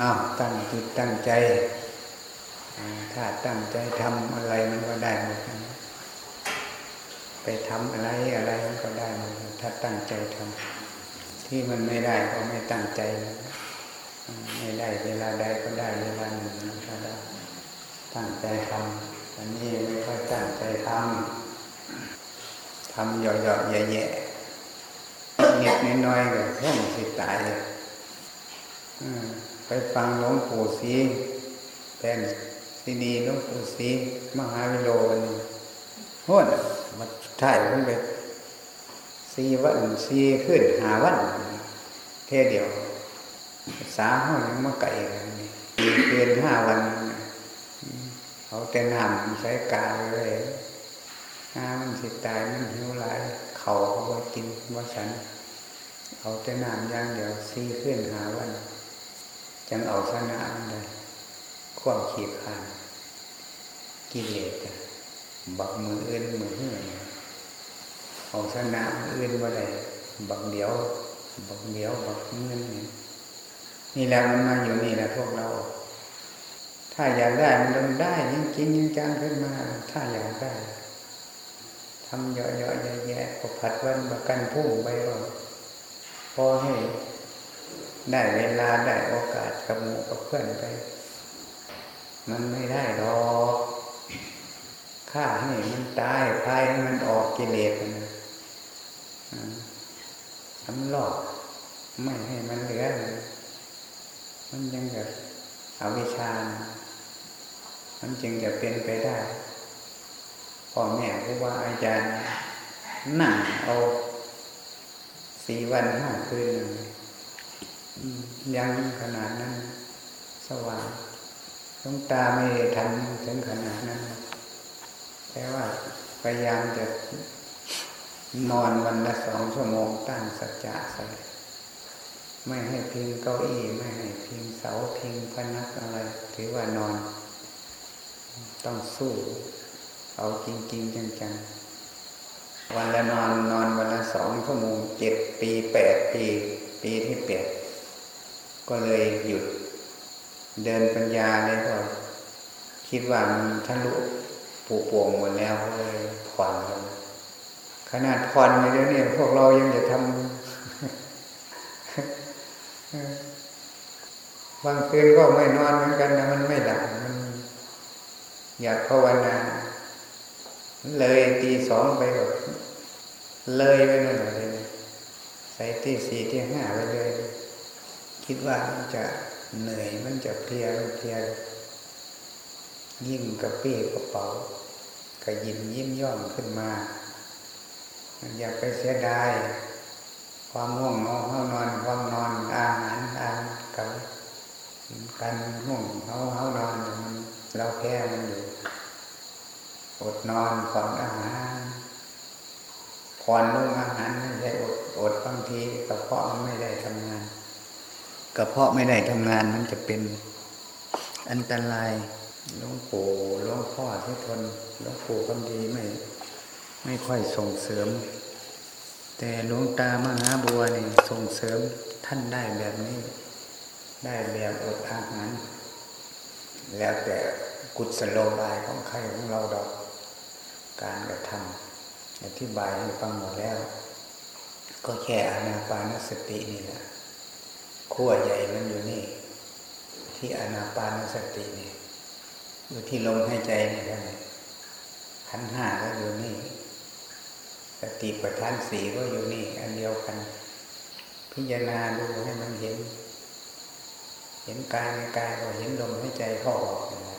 อ้าวตั้งจิตตั้งใจ ถ้าตั้งใจทำอะไรมันก็ได้หมดไปทำอะไรอะไรมันก็ได้หมดถ้าตั้งใจทำที่มันไม่ได้ก็ไม่ตั้งใจ ไม่ได้เวลาใดก็ได้เวลาหนึ่งก็ได้ตั้งใจทำอันนี้ไม่ค่อยตั้งใจทำทำหยอกๆแย่ๆเงียบน้อยๆก็ร่องสิตายเลย ไปฟังหลวงปู่ศรีเป็นซีดีหลวงปู่ศรีมหาวิโรนี่โหดมาถ่ายขึ้นไปสีวันสีขึ้นหาวันเท่เดียวสาห้องยังมาไก่นี่เกินห้าวันเขาแต่น้ำใช้กาเลยน้ำมันสิตายมันหิวหลาย เขาเขาไปกินว่าฉัน เอาแต่น้ำย่างเดียวซีขึ้นหาวัน จังเอาชนะเลยความขีดขานกิเลสบักมืออื่นมือเหื่อเอาชนะอื่นว่าใดบักเดียว บักเดียว บักเงินนี่แหละมันมาอยู่นี่แหละพวกเรา ถ้าอยากได้มันต้องได้จริงจริงจังขึ้นมา ถ้าอยากได้ทำเยอะๆแย่ๆก็ผัดวันประกันพุ่งไปก่อนพอให้ ได้เวลาได้โอกาสกับหมู่กับเพื่อนไป มันไม่ได้หรอกฆ่าให้มันตายพายให้มันออกกิเลสนะสำลอกไม่ให้มันเหลือ มันยังแบบอวิชา มันจึงจะเป็นไปได้พ่อแม่ครูบาอาจารย์นั่งเอาสี่วันห้าคืนยั ยังขนาดนั้น สว่างต้องตาไม่ทันถึงขนาดนั้น แต่ว่าพยายามจะนอนวันละสองชั่วโมงตั้งสัจจะใส่ไม่ให้พิงเก้าอี้ไม่ให้พิงเสาพิงพนักอะไร ถือว่านอน ต้องสู้ เอาจริงจริงจังๆ วันละนอนนอนวันละสองชั่วโมงเจ็ดปีแปดปี ปีที่แปด ก็เลยหยุดเดินปัญญาเลยก็คิดว่ามันทะลุปูโป่งหมดแล้วเลยผ่อนลงขนาดผ่อนไปแล้วเนี่ยพวกเรายังจะทำบางคืนก็ไม่นอนเหมือนกันนะมันไม่หลับมัน อยากภาวนาเลยตีสองไปแบบเลยไปนั่นเลยใส่ตีสี่ตีห้าไปเลย คิดว่ามันจะเหนื่อยมันจะเพลียมันเพลียยิ่งกระเปี้กระเป๋ากระยิมยิ้มย่องขึ้นมามันอยากไปเสียดายความง่วงนอนเขานอนความนอนอาหารอาหารกับการง่วงเขาเขานอนมันเราแพ้มันอยู่อดนอนก่อนอาหารผ่อนลงอาหารไม่ใช่อดอดบางทีกระเพาะมันไม่ได้ทำงาน กระเพาะไม่ได้ทำงานมันจะเป็นอันตรายหลวงปู่หลวงพ่อที่ทนหลวงปู่คำดีไม่ ไม่ค่อยส่งเสริม แต่หลวงตามหาบัวนี่ส่งเสริมท่านได้แบบนี้ ได้แบบอดอาหารแล้วแต่กุศโลบายของใครของเราดอกการกระทำอธิบายให้ฟังหมดแล้ว ก็แค่อนาปานสตินี่แหละ ขั้วใหญ่มันอยู่นี่ ที่อนาปานสตินี่อยู่ที่ลมหายใจนี่แหละขันห้าก็อยู่นี่ สติปัฏฐานสีก็อยู่นี่ อันเดียวกัน พิจารณาดูให้มันเห็น เห็นกายในกายก็เห็นลมหายใจเข้าออกนะ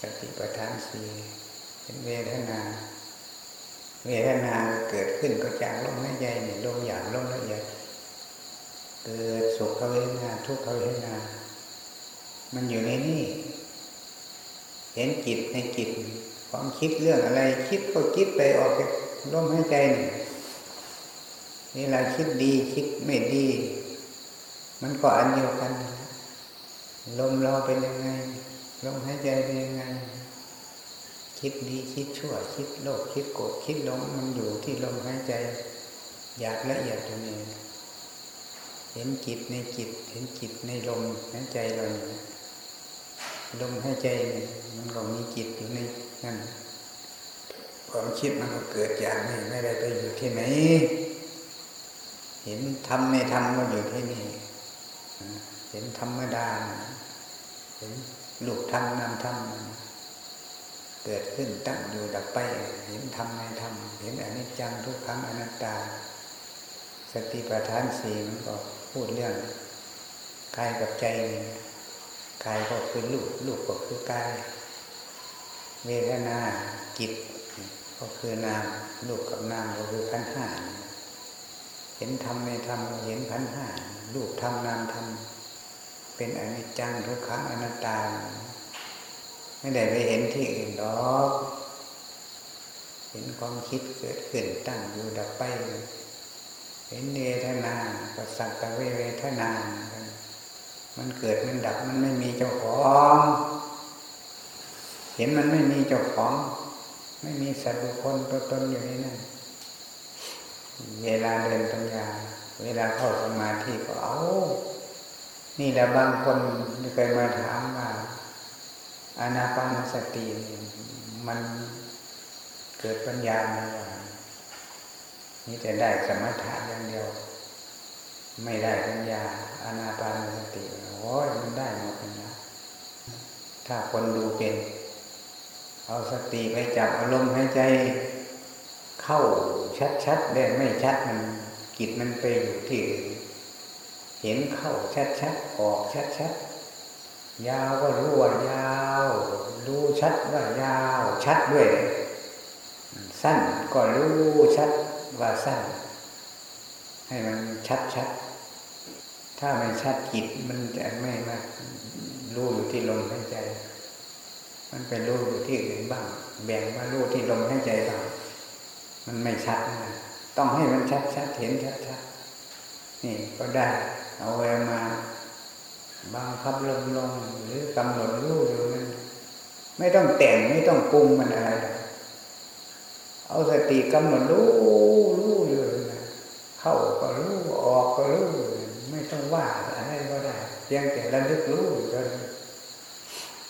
สติปัฏฐานสีเห็นเวทนาเวทนาเกิดขึ้นก็จากลมหายใจนี่ลมหยาบลมละเอียด เกิดสุขเวทนาทุกขเวทนามันอยู่ในนี่ เห็นจิตในจิตความคิดเรื่องอะไร คิดก็คิดไปออกจากลมหายใจนี่เวลาคิดดีคิดไม่ดี มันก็อันเดียวกัน ลมเราเป็นยังไง ลมหายใจเป็นยังไง คิดดีคิดชั่ว คิดโลภคิดโกรธคิดหลงมันอยู่ที่ลมหายใจ อยากละเอียดตรงนี้ เห็นจิตในจิต เห็นจิตในลมในใจเราลมให้ใจมันก็มีจิตอยู่ในนั่นความคิดมันก็เกิดอย่างนี้ไม่ได้ไปอยู่ที่ไหน เห็นธรรมในธรรมก็อยู่ที่นี่ เห็นธรรมดา เห็นลูกธรรมนามธรรมเกิดขึ้นตั้งอยู่ดับไป เห็นธรรมในธรรม เห็นอนิจจังทุกขังอนัตตา สติปัฏฐานสี่มันก็ พูดเรื่องกายกับใจกายก็คือลูกลูกก็คือกายเวทนาจิตก็คือนามลูกกับนามก็คือขันห้าเห็นธรรมในธรรมเห็นขันห้าลูกธรรมนามธรรมเป็นอนิจจังทุกขังอนัตตา ไม่ได้ไปเห็นที่อื่นหรอกเห็นความคิดเกิดขึ้นตั้งอยู่ดับไป เห็นเวทนาก็สักแต่เวทนา มันเกิดมันดับมันไม่มีเจ้าของ เห็นมันไม่มีเจ้าของ ไม่มีสัตว์บุคคลตัวตนอยู่ในนั้นเวลาเดินปัญญา เวลาเข้าสมาธิก็เอา นี่แหละบางคนเคยมาถามว่าอานาปานสติมันเกิดปัญญาไหมว่า นี่จะได้สมถะอย่างเดียว ไม่ได้ปัญญาอานาปานสติโอ้ยมันได้หมดนะถ้าคนดูเป็น เอาสติไปจับอารมณ์ให้ใจ เข้าชัดๆได้ไม่ชัดมันจิตมันไปอยู่ที่เห็นเข้าชัดๆออกชัดๆยาวก็รู้ว่ายาว รู้ชัดว่ายาว ชัดด้วย สั้นก็รู้ชัด วาสั้นให้มันชัดชัด ถ้าไม่ชัดจิตมันจะไม่มารู้อยู่ที่ลมหายใจ มันไปรู้อยู่ที่อื่นบ้าง แบ่งมารู้ที่ลมหายใจบ้าง มันไม่ชัดนะต้องให้มันชัดชัดเห็นชัดชัดนี่ก็ได้ เอาไว้มาบางคับลมลงหรือกำหนดรู้อยู่มันไม่ต้องแต่งไม่ต้องปรุงมันอะไร เอาสติกำหนดรู้รู้อยู่นะเข้าก็รู้ออกก็รู้ไม่ต้องว่าอะไรก็ได้เพียงแต่ระลึกรู้จน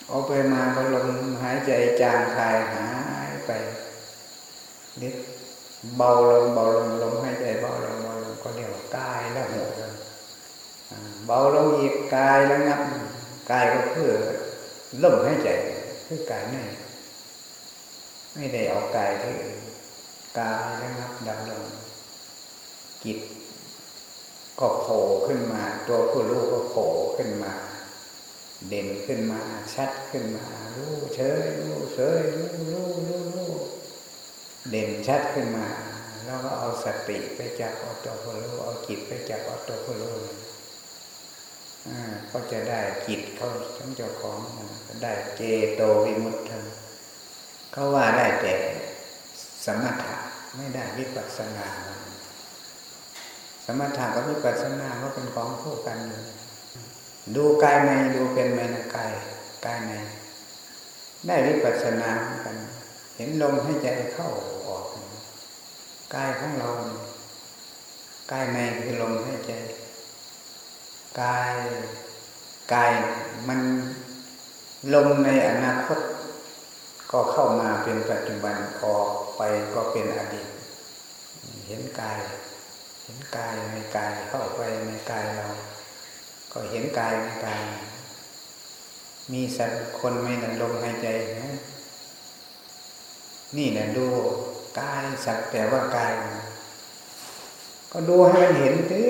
เอาไปมาก็ลมหายใจจางคายหายไปนิดเบาลงเบาลงลมหายใจเบาลงเบาลงก็เรียกว่ากายแล้วหัวเบาลงอีกกายแล้วงับกายก็เพื่อลมหายใจเพื่อกายนี่ไม่ได้เอากายที่ กายแล้วงับดับลงจิตก็โผล่ขึ้นมา ตัวผู้รู้ก็โผล่ขึ้นมา เด่นขึ้นมาชัดขึ้นมา รู้เฉยรู้เฉยรู้รู้รู้รู้เด่นชัดขึ้นมา แล้วก็เอาสติไปจับเอาตัวผู้รู้เอาจิตไปจับเอาตัวผู้รู้ก็จะได้จิตเขาทั้งเจ้าของได้เจโตวิมุตติเขาว่าได้แต่สมถะ ไม่ได้วิปัสสนา สมถะกับวิปัสสนาก็เป็นของคู่กันอยู่ดูกายในดูเป็นไหมนะกายกายใน ได้วิปัสสนาเหมือนกัน เห็นลมให้ใจเข้าออกกายของเรากายในคือลมให้ใจกายกายมันลมในอนาคต ก็เข้ามาเป็นปัจจุบันออกไปก็เป็นอดีต เห็นกาย เห็นกายในกายเข้าไปในกายเรา ก็เห็นกายในกาย มีสัตว์คนไม่นันลมหายใจนะ นี่แหละดูกายสักแต่ว่ากาย ก็ดูให้มันเห็นสิ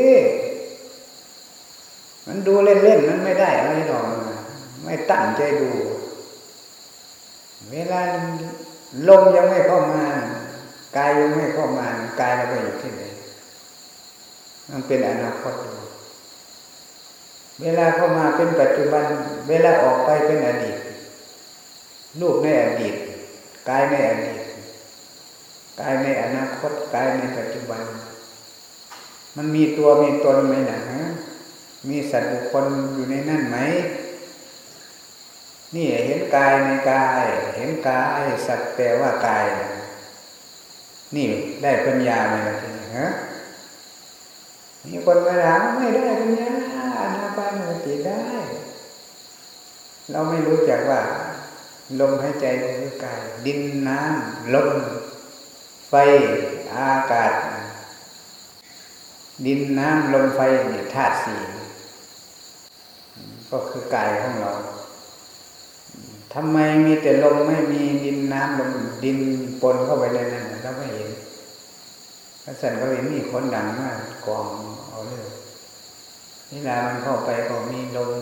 มันดูเล่นๆมันไม่ได้อะไรหรอกไม่ตั้งใจดู เวลาลมยังไม่เข้ามากายยังไม่เข้ามากายเราไปอยู่ที่ไหนมันเป็นอนาคตเวลาเข้ามาเป็นปัจจุบัน เวลาออกไปเป็นอดีตลูกในอดีตกายในอดีตกายในอนาคตกายในปัจจุบัน มันมีตัวมีตนไหมนะฮะมีสัตว์บุคคลอยู่ในนั่นไหม นี่เห็นกายในกาย เห็นกายสัตว์แปลว่ากาย นี่ได้ปัญญาไหมล่ะทีนี้ฮะมีคนมาถามไม่ได้ตรงนี้อนาปานสติได้ เราไม่รู้จักว่า ลมหายใจคือกาย ดินน้ำลมไฟอากาศ ดินน้ำลมไฟเนี่ยธาตุสี่ก็คือกายของเรา ทำไมมีแต่ลมไม่มีดินน้ำลมดินปนเข้าไปในนั้นเราไม่เห็นพระสันก็เห็นมีคนดังมากกองเอาเลยนี่ลามันเข้าไปก็มีลม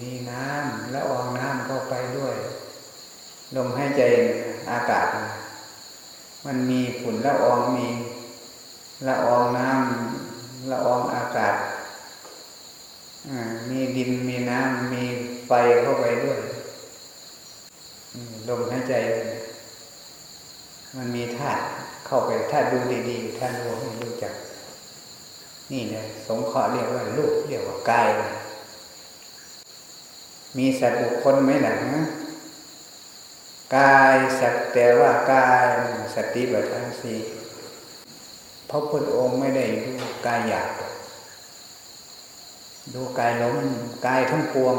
มีน้ำแล้วอองน้ำเข้าไปด้วยลมให้ใจอากาศ มันมีฝุ่นละอองมีละอองน้ำละอองอากาศมีดินมีน้ำมีไฟเข้าไปด้วย ลมหายใจ มันมีธาตุเข้าไปถ้าดูดีๆถ้าดูให้รู้จัก นี่เนี่ยสงเคราะห์เรียกว่ารูปเรียกว่ากาย มีสัตว์บุคคลไหมหนังกายสัตว์แต่ว่ากายสติปัฏฐานสี่พระพุทธองค์ไม่ได้ดูกายหยาบดูกายล้มกายทั้งปวง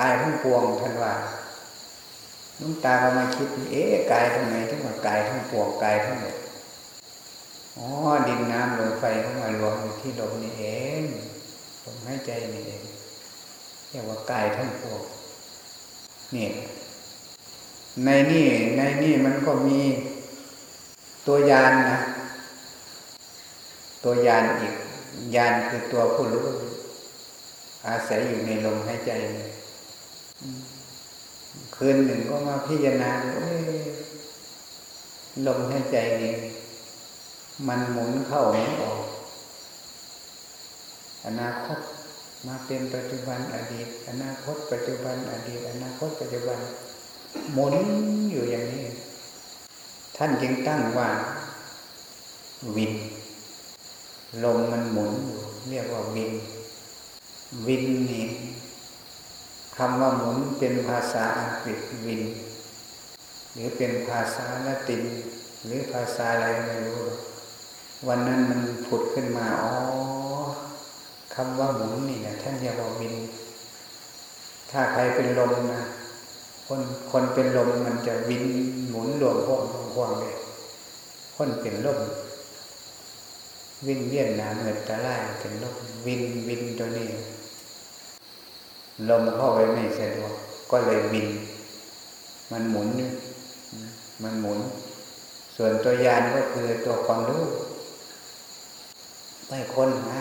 กายทั้งปวงท่านว่า ลุงตาก็มาคิด เอ๊ะกายทั้งไหนทั้งหมดกายทั้งปวงกายทั้งหมดอ๋อดินน้ำลมไฟเข้ามารวมอยู่ที่ลมนี่เองลมหายใจนี่เองเรียกว่ากายทั้งปวงนี่ในนี่ในนี่มันก็มีตัวยานนะ ตัวยานอีกยานคือตัวผู้รู้อาศัยอยู่ในลมหายใจ คืนหนึ่งก็มาพิจารณาลมหายใจนี่มันหมุนเข้าหมุนออก อนาคตมาเป็นปัจจุบันอดีต อนาคต ปัจจุบันอดีต อนาคตปัจจุบัน หมุนอยู่อย่างนี้ ท่านจึงตั้งว่า วิน ลมมันหมุนอยู่เรียกว่าวิน วินนี่ คำว่าหมุนเป็นภาษาอังกฤษวิน หรือเป็นภาษาละติน หรือภาษาอะไรไม่รู้ วันนั้นมันผุดขึ้นมา อ๋อคำว่าหมุนนี่นะท่านเรียกว่าวิน ถ้าใครเป็นลมนะคนคนเป็นลมมันจะวินหมุนรวมพวกพวงเลยคนเป็นลมวินเวียนหนาเงินตะไลเป็นลมวินวินตัวนี้ ลมเข้าไปไม่สะดวกก็เลยบิน มันหมุนมันหมุน ส่วนตัวยานก็คือตัวความรู้ไม่ค้นหา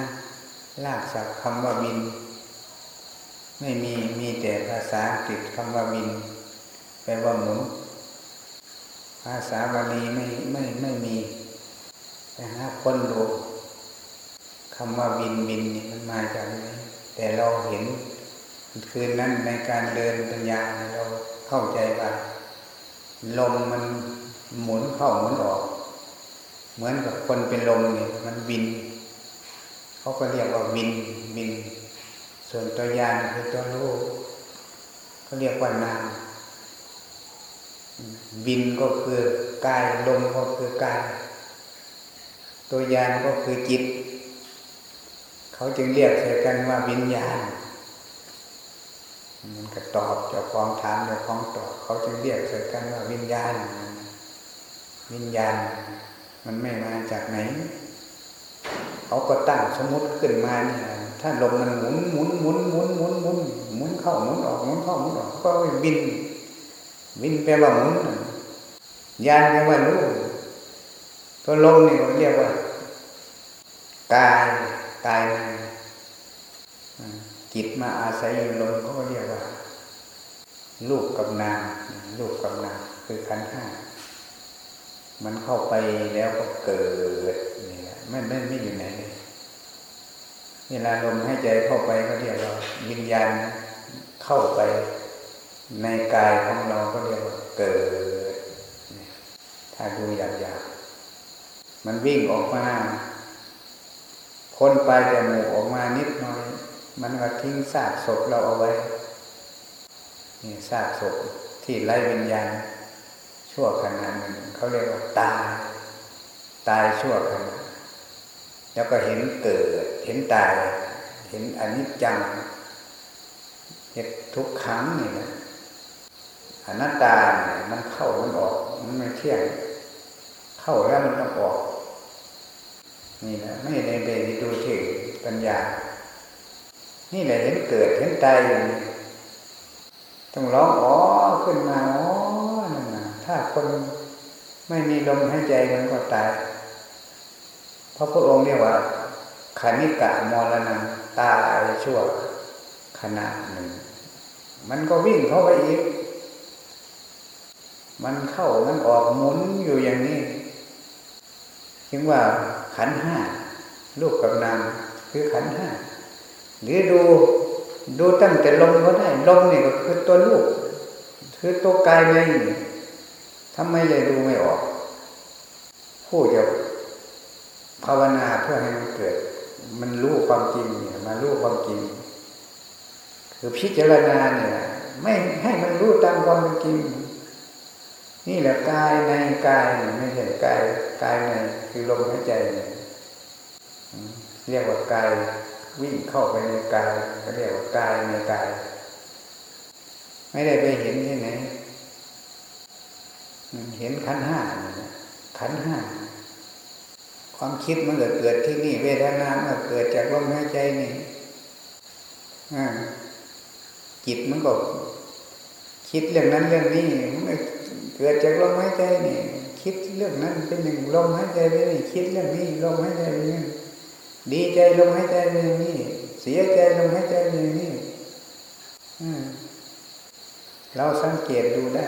ลากศัพท์คำว่าบิน ไม่มีมีแต่ภาษาอังกฤษคำว่าบินแปลว่าหมุน ภาษาบาลีไม่ไม่ไม่มีแต่หาคนดูคำว่าบินบินนี่มันมาจากไหนแต่เราเห็น คืนนั้นในการเดินปัญญาเราเข้าใจว่าลมมันหมุนเข้าหมุนออก เหมือนกับคนเป็นลมเนี่ยมันบิน เขาก็เรียกว่าบินบิน ส่วนตัวยานคือตัวรู้เขาเรียกว่านามบินก็คือกายลมก็คือกาย ตัวยานก็คือจิต เขาจึงเรียกใส่กันว่าวิญญาณ มันก็ตอบเจ้าของถามเจ้าของตอบเขาจึงเรียกใส่กันว่าวิญญาณ วิญญาณ มันไม่มาจากไหน เขาก็ตั้งสมมติขึ้นมาเนี่ยถ้าลมมันหมุนหมุนหมุนหมุนหมุนหมุนหมุนเข้าหมุนออกหมุนเข้าหมุนออกก็บินบินแปลว่าหมุนยานแปลว่ารู้ตัวลมนี่เขาเรียกว่ากายกาย จิตมาอาศัยอยู่ลมเขาเรียกว่าลูกกับนามลูกกับนามคือขันห้ามันเข้าไปแล้วก็เกิดนี่แหละไม่ไม่ไม่อยู่ไหนเวลาลมหายใจเข้าไปก็เรียกว่าวิญญาณเข้าไปในกายของเราก็เรียกว่าเกิด ถ้าดูหยาบๆมันวิ่งออกมาพ้นปลายจมูกออกมานิดหน่อย มันก็ทิ้งซากศพเราเอาไว้ นี่ซากศพที่ไร้วิญญาณ ชั่วขณะหนึ่งเขาเรียกว่าตาย ตายชั่วขณะแล้วก็เห็นเกิด เห็นตาย เห็นอนิจจังเห็นทุกครั้งนี่นะอนัตตาเนี่ยมันเข้ามันออก มันไม่เที่ยง เข้าแล้วมันต้องออก นี่นะไม่ในเบรดูถึงปัญญา นี่แหละเห็นเกิดเห็นตายอย่างนี้ต้องร้องอ๋อขึ้นมาอ๋อนั่นนะถ้าคนไม่มีลมหายใจมันก็ตายเพราะพระองค์เรียกว่าคณิกะมรณะตายชั่วขณะหนึ่ง มันก็วิ่งเข้าไปอีก มันเข้ามันออกหมุนอยู่อย่างนี้จึงว่าขันห้าลูกกับนามคือขันห้า หรือดูดูตั้งแต่ลมก็ได้ลมนี่ก็คือตัวลูกคือตัวกายในทำไมเลยดูไม่ออก ผู้จะภาวนาเพื่อให้มันเกิด มันรู้ความจริงมารู้ความจริง คือพิจารณาเนี่ยไม่ให้มันรู้ตามความจริง นี่แหละกายในกายไม่ใช่กายกายในคือลมหายใจ เรียกว่ากาย วิ่งเข้าไปในกายเขาเรียกว่ากายในกาย ไม่ได้ไปเห็นที่ไหนเห็นขันห้าขันห้าความคิดมันเกิดเกิดที่นี่ เวทนามันเกิดจากลมหายใจนี่จิตมันก็คิดเรื่องนั้นเรื่องนี้มันเกิดจากลมหายใจนี่ คิดเรื่องนั้นเป็นหนึ่งลมหายใจเป็นนี่คิดเรื่องนี้ลมหายใจเป็นนี่ ดีใจลมหายใจเป็นอย่างนี้ เสียใจลมหายใจเป็นอย่างนี้เราสังเกตดูได้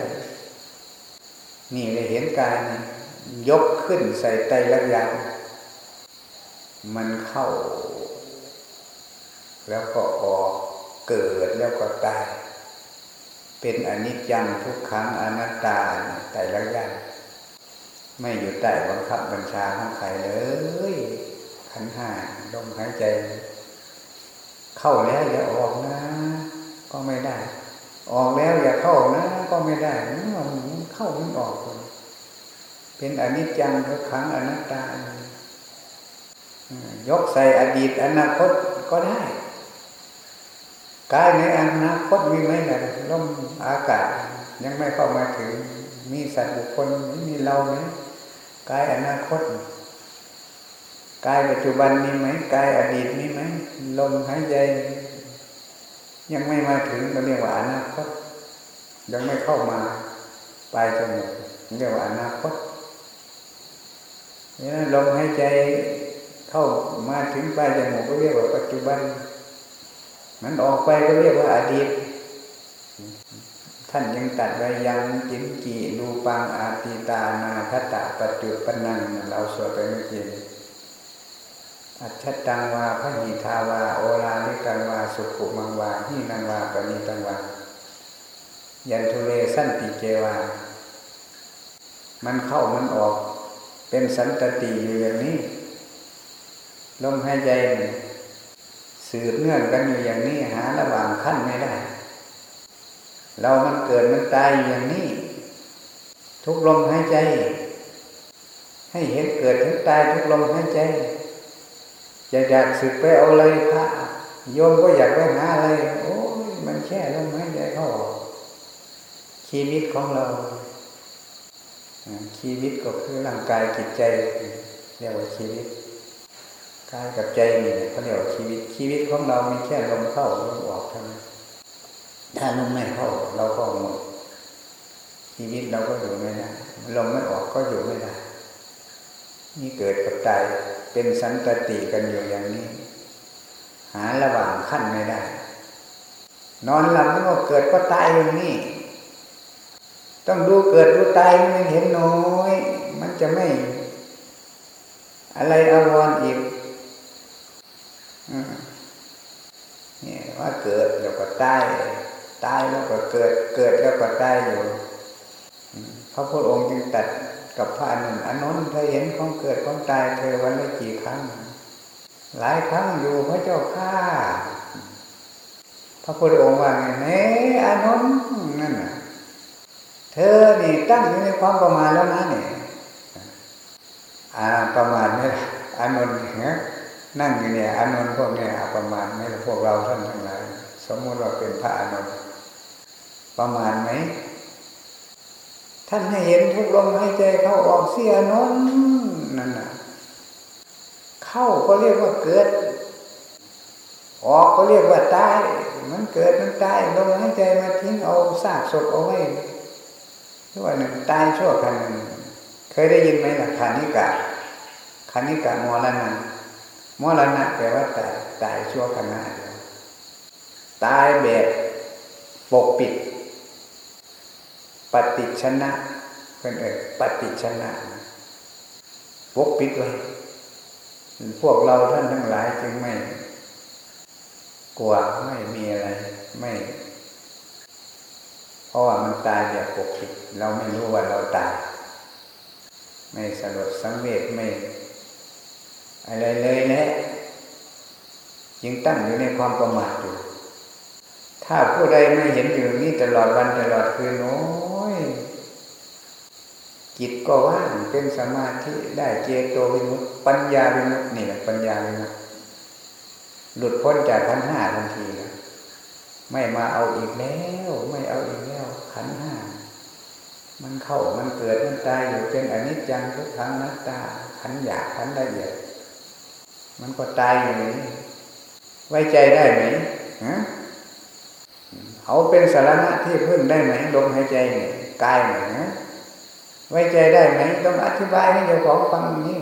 นี่เลยเห็นกายนี่ยกขึ้นใส่ใจละยางมันเข้า แล้วก็ออกเกิดแล้วก็ตาย เป็นอนิจจังทุกครั้งอนัตตาแต่ละย่างไม่อยู่ใต้บังคับบัญชาของใครเลย ขันห้าลมหายใจ เข้าแล้วอย่าออกนะ ก็ไม่ได้ ออกแล้วอย่าเข้านะ ก็ไม่ได้มันเข้ามันออก เป็นอนิจจังทุกครั้งอนัตตายกใส่อดีตอนาคตก็ได้กายในอนาคตมีไหมล่ะลมอากาศ ยังไม่เข้ามาถึง มีสัตว์บุคคลมีเราไหมกายอนาคต กายปัจจุบันมีไหมกายอดีตมีไหมลมหายใจ ยังไม่มาถึงก็เรียกว่าอนาคตยังไม่เข้ามาปลายจมูกเรียกว่าอนาคตนี่นะลมหายใจเข้ามาถึงปลายจมูกก็เรียกว่าปัจจุบัน มันออกไปก็เรียกว่าอดีต ท่านยังตัดไว้ยังจินกีรูปังอาติตานาคตะปัจจุปนังเราสวดไปเมื่อกี้ อัจฉตังวาพระหิทาวา โอลานิกังวา สุขุมังวาหินังวาปณิตังวา ยันทุเรสั้นติเกวา มันเข้ามันออก เป็นสันตติอยู่อย่างนี้ ลมหายใจสืบเนื่องกันอยู่อย่างนี้หาระหว่างขั้นไม่ได้ เรามันเกิดมันตายอย่างนี้ ทุกลมหายใจ ให้เห็นเกิดถึงตายทุกลมหายใจ อยากอยากสึกไปเอาอะไรพระโยมก็อยากไปหาอะไร โอ้ยมันแค่ลมหายใจเข้าชีวิตของเรา ชีวิตก็คือร่างกายจิตใจเรียกว่าชีวิตกายกับใจนี่เขาเรียกว่าชีวิต ชีวิตของเรามีแค่ลมเข้าลมออกเท่านั้นถ้าลมไม่เข้าเราก็หมดชีวิตเราก็อยู่ไม่ได้ลมไม่ออกก็อยู่ไม่ได้นี่เกิดกับใจ เป็นสันตติกันอยู่อย่างนี้ หาระหว่างขั้นไม่ได้ นอนหลับมันก็เกิดก็ตายอย่างนี้ ต้องดูเกิดดูตายมันเห็นน้อย มันจะไม่ อะไรอาวรอีกเนี่ยว่าเกิดแล้วก็ตายตายแล้วก็เกิด เกิดแล้วก็ตายอยู่พระพุทธองค์จึงตัด กับพระอนุนอนุนเธอเห็นของเกิดของตายเธอวันละกี่ครั้ง หลายครั้งอยู่พระเจ้าข้าพระพุทธองค์ว่าไงเน่อนุนนั่นน่ะเธอนี่ตั้งอยู่ในความประมาทแล้วนะเนี่ยอาประมาทไหม่อนุนเนี่ยนั่งอยู่เนี่ยอานนท์พวกเนี่ยประมาณไหมพวกเราท่านทั้งหลายสมมติว่าเป็นพระอานนท์ประมาณไหม ท่านให้เห็นทุกลมหายใจเข้าออกเสียนนนั่นน่ะเข้าก็เรียกว่าเกิด ออกก็เรียกว่าตายมันเกิดมันตายลมหายใจมาทิ้งเอาซากศพเอาไว้ทว่าหนึ่งตายชั่วขณะเคยได้ยินไหมล่ะคานิกะคานิกะมรณะมรณะแปลว่าตายตายชั่วขณะตายแบบปกปิด ปฏิชนะเป็นเอ่ยปฏิชนะปกปิดไว้พวกเราท่านทั้งหลายจึงไม่กลัวไม่มีอะไร ไม่เพราะว่ามันตายแบบปกปิดเราไม่รู้ว่าเราตาย ไม่สลดสังเวชไม่ อะไรเลยแหละยังตั้งอยู่ในความประมาทอยู่ ถ้าผู้ใดไม่เห็นอยู่นี่ตลอดวันตลอดคืนโอ้ยจิตก็ว่างเป็นสมาธิได้เจโตวิมุตติปัญญาวิมุตนี่แหละปัญญาวิมุตหลุดพ้นจากขันห้าทันทีแล้วไม่มาเอาอีกแล้ว ไม่เอาอีกแล้ว ขันห้ามันเข้ามันเกิดมันตายอยู่เป็นอนิจจังทุกครั้งนัตตา ขันหยาบขันละเอียดมันก็ตายอยู่นี้ไว้ใจได้ไหมฮะ เอาเป็นสาระที่พึ่งได้ไหมลมหายใจเนี่ยกายเนี่ยนะไว้ใจได้ไหมต้องอธิบายให้เจ้าของฟังนี่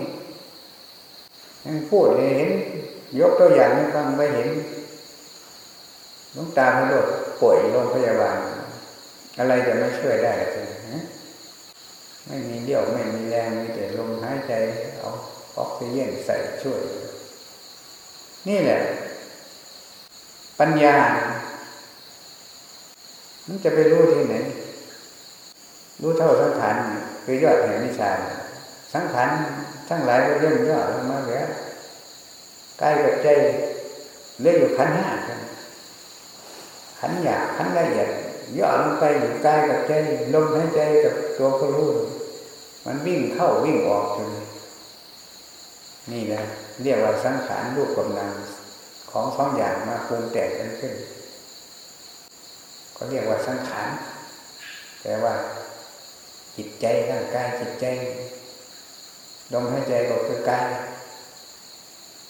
พูดเห็น ยกตัวอย่างให้ฟังไปเห็นน้องตาพโรดป่วยโรงพยาบาล อะไรจะไม่ช่วยได้เลยไม่มีเดี่ยวไม่มีแรงมีแต่ลมหายใจเอาออกซิเจนใส่ช่วย นี่แหละ ปัญญา มันจะไปรู้ที่ไหน รู้เท่าสังขารคือยอดแห่งวิชาสังขารทั้งหลายก็เรื่องยอดลงมาแล้วกายกับใจเรียกอยู่ขันห้าขันหยาบขันละเอียดย่อลงไปอยู่กายกับใจลมหายใจกับตัวก็รู้มันวิ่งเข้าวิ่งออกจนนี่แหละเรียกว่าสังขารรูปกำลังของสองอย่างมาปรุงแต่งกันขึ้น ก็เรียกว่าสังขารแต่ว่าจิตใจร่างกายจิตใจลมหายใจก็คือกาย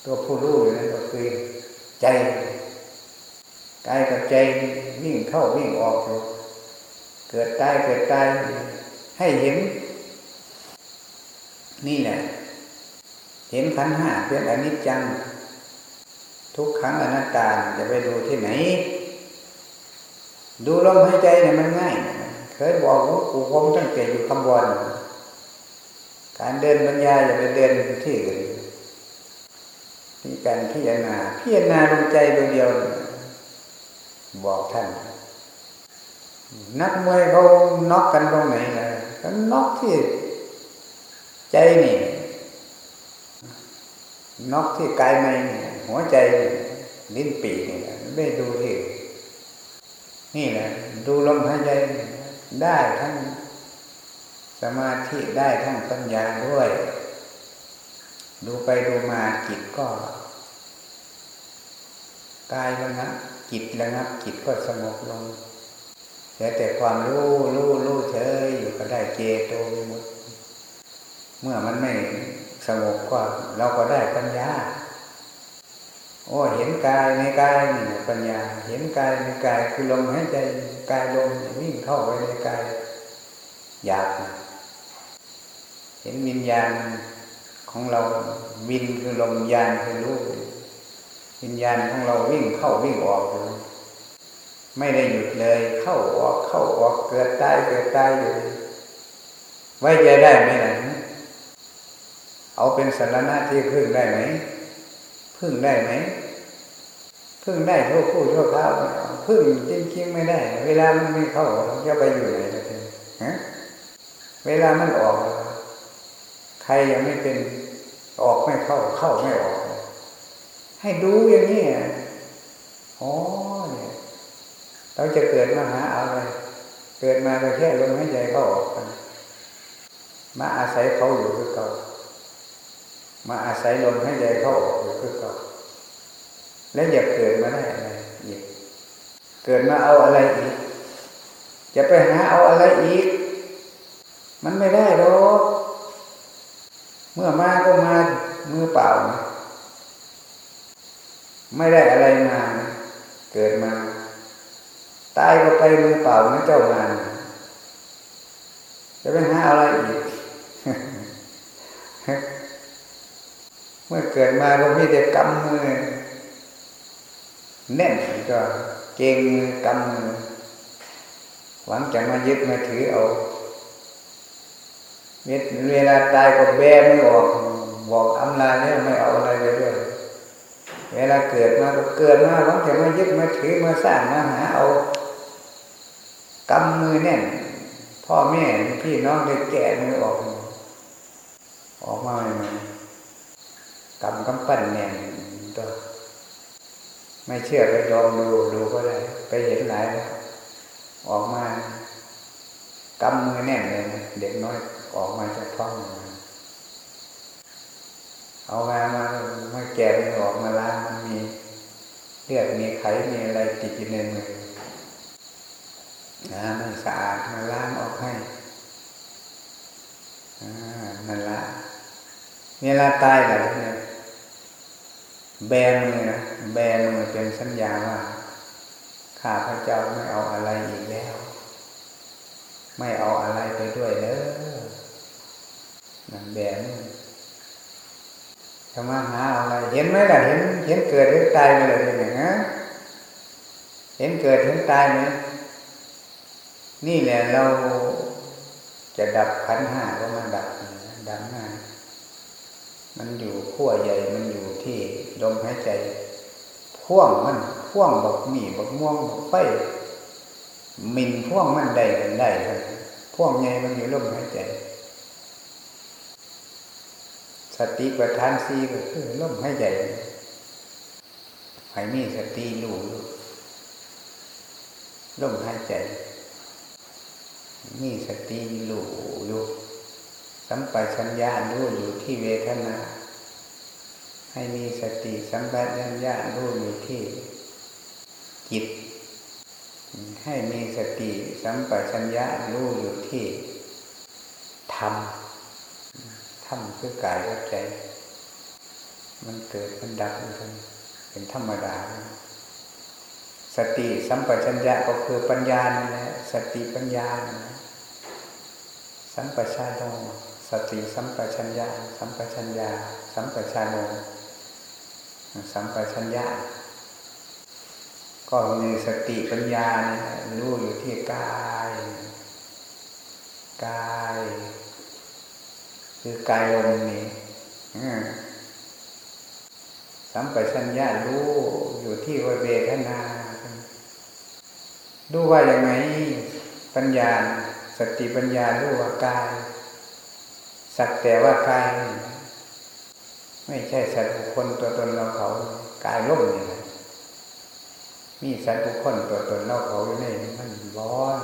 ตัวผู้รู้นั่นก็คือใจกายกับใจวิ่งเข้าวิ่งออกอยู่เกิดตายเกิดตายให้เห็น นี่แหละเห็นขันห้าเป็นอนิจจัง ทุกครั้งอนัตตาจะไปดูที่ไหน ดูลมหายใจเนี่ยมันง่าย เคยบอกว่าปู่ผมตั้งแต่อยู่คำบอลการเดินบรรยายอย่าไปเดินที่อื่นมีการพิจารณาพิจารณาลงใจดวเดียว บอกท่าน นักมวยเขาน็อกกันตรงไหนนะก็น็อกที่ใจนี่น็อกที่กายในหัวใจลิ้นปีนี่ไม่ดูที่ นี่แหละ ดูลมหายใจได้ทั้งสมาธิได้ทั้งปัญญาด้วย ดูไปดูมาจิตก็กายระงับจิตระงับจิตก็สงบลงแต่แต่ความรู้รู้รู้เฉยอยู่ก็ได้เจโตวิมุตเมื่อมันไม่สงบก็เราก็ได้ปัญญา โอ้เห็นกายในกายนี่ปัญญา เห็นกายในกายคือลมหายใจกายลมวิ่งเข้าไปในกายอยากเห็นวิญญาณของเราวินคือลมยานคือรู้วิญญาณของเราวิ่งเข้าวิ่งออกอยู่ไม่ได้หยุดเลย เข้าออกเข้าออกเกิดตายเกิดตายอยู่ไว้ใจได้ไหมล่ะเอาเป็นสารณะที่พึ่งได้ไหมพึ่งได้ไหม พึ่งได้ทั่วคู่ทั่วข้าวพึ่งจริงๆไม่ได้ เวลามันไม่เข้าจะไปอยู่ไหนล่ะทีฮะเวลามันออก ใครยังไม่เป็นออกไม่เข้า เข้าไม่ออก ให้ดูอย่างนี้อ๋อเนี่ยเราจะเกิดมาหาอะไร เกิดมาก็แค่ลมหายใจเข้าออกกันมาอาศัยเขาอยู่คือเก่ามาอาศัยลมให้ใจเข้าออกอยู่คือเก่า แล้วอย่าเกิดมาได้อะไรอีก เกิดมาเอาอะไรอีก จะไปหาเอาอะไรอีก มันไม่ได้หรอกเมื่อมาก็มามือเปล่านะไม่ได้อะไรมาเกิดมา ตายก็ไปมือเปล่านะเจ้างานจะไปหาอะไรอีก เมื่อเกิดมาก็มีแต่กำมือ แน่นก็เก่งกำมือหวังจะมายึดมาถือเอาเวลาตายก็แบไม่ออกบอกอำลาเนี่ยไม่เอาอะไรเลยด้วยเวลาเกิดมาก็เกิดมาหวังจะมายึดมาถือมาสร้างมาหาเอากำมือแน่น พ่อแม่พี่น้องได้แก่มือออก ออกมาใหม่กำกำปั้นแน่นตัว ไม่เชื่อไปลองดูดูก็ได้ ไปเห็นหลายแล้วออกมากำมือแน่นเลยนะเด็กน้อยออกมาจากท้องเอามามามาแก่มันออกมาล้างมันมีเลือดมีไขมีอะไรติดอยู่ในมือนะมันสะอาดมาล้างออกให้นั่นละเวลาตายแบบนี้ แบมือนะแบมือเป็นสัญญาว่าข้าพระเจ้าไม่เอาอะไรอีกแล้ว ไม่เอาอะไรไปด้วยเด้อนั่นแบมือจะมาหาอะไร เห็นไหมล่ะเห็น เห็นเกิดเห็นตายไหมล่ะเป็นอย่างนี้เห็นเกิดเห็นตายไหมนี่แหละเราจะดับขันห้าก็มาดับดับง่ามันอยู่ขั้วใหญ่มันอยู่ที่ ลมหายใจพ่วงมันพ่วงบกหมี่บกม่วงบกไฟมินพ่วงมันได้กันได้ครับพ่วงใหญ่มันอยู่ลมหายใจ สติประธานซีก็คือลมหายใจให้มีสติรู้ลมหายใจ มีสติรู้อยู่สัมปชัญญะรู้อยู่ที่เวทนา ให้มีสติสัมปชัญญะรู้อยู่ที่จิต ให้มีสติสัมปชัญญะรู้อยู่ที่ธรรมธรรมคือกายกับใจ มันเกิดมันดับมันเป็นธรรมดา สติสัมปชัญญะก็คือปัญญานี่แหละสติปัญญาสัมปชัญญะสติสัมปชัญญะสัมปชัญญะสัมปชัญญะ สัมปชัญญะก็มีสติปัญญาเนี่ยรู้อยู่ที่กาย กาย คือกายลมนี่สัมปชัญญะรู้อยู่ที่วเวทนาดูว่าอย่างไงปัญญา สติปัญญารู้ว่ากาย สักแต่ว่ากาย ไม่ใช่สัตว์บุคคลตัวตนเราเขากายล่มนี่นะมีสัตว์บุคคลตัวตนเราเขาอยู่ในมันร้อน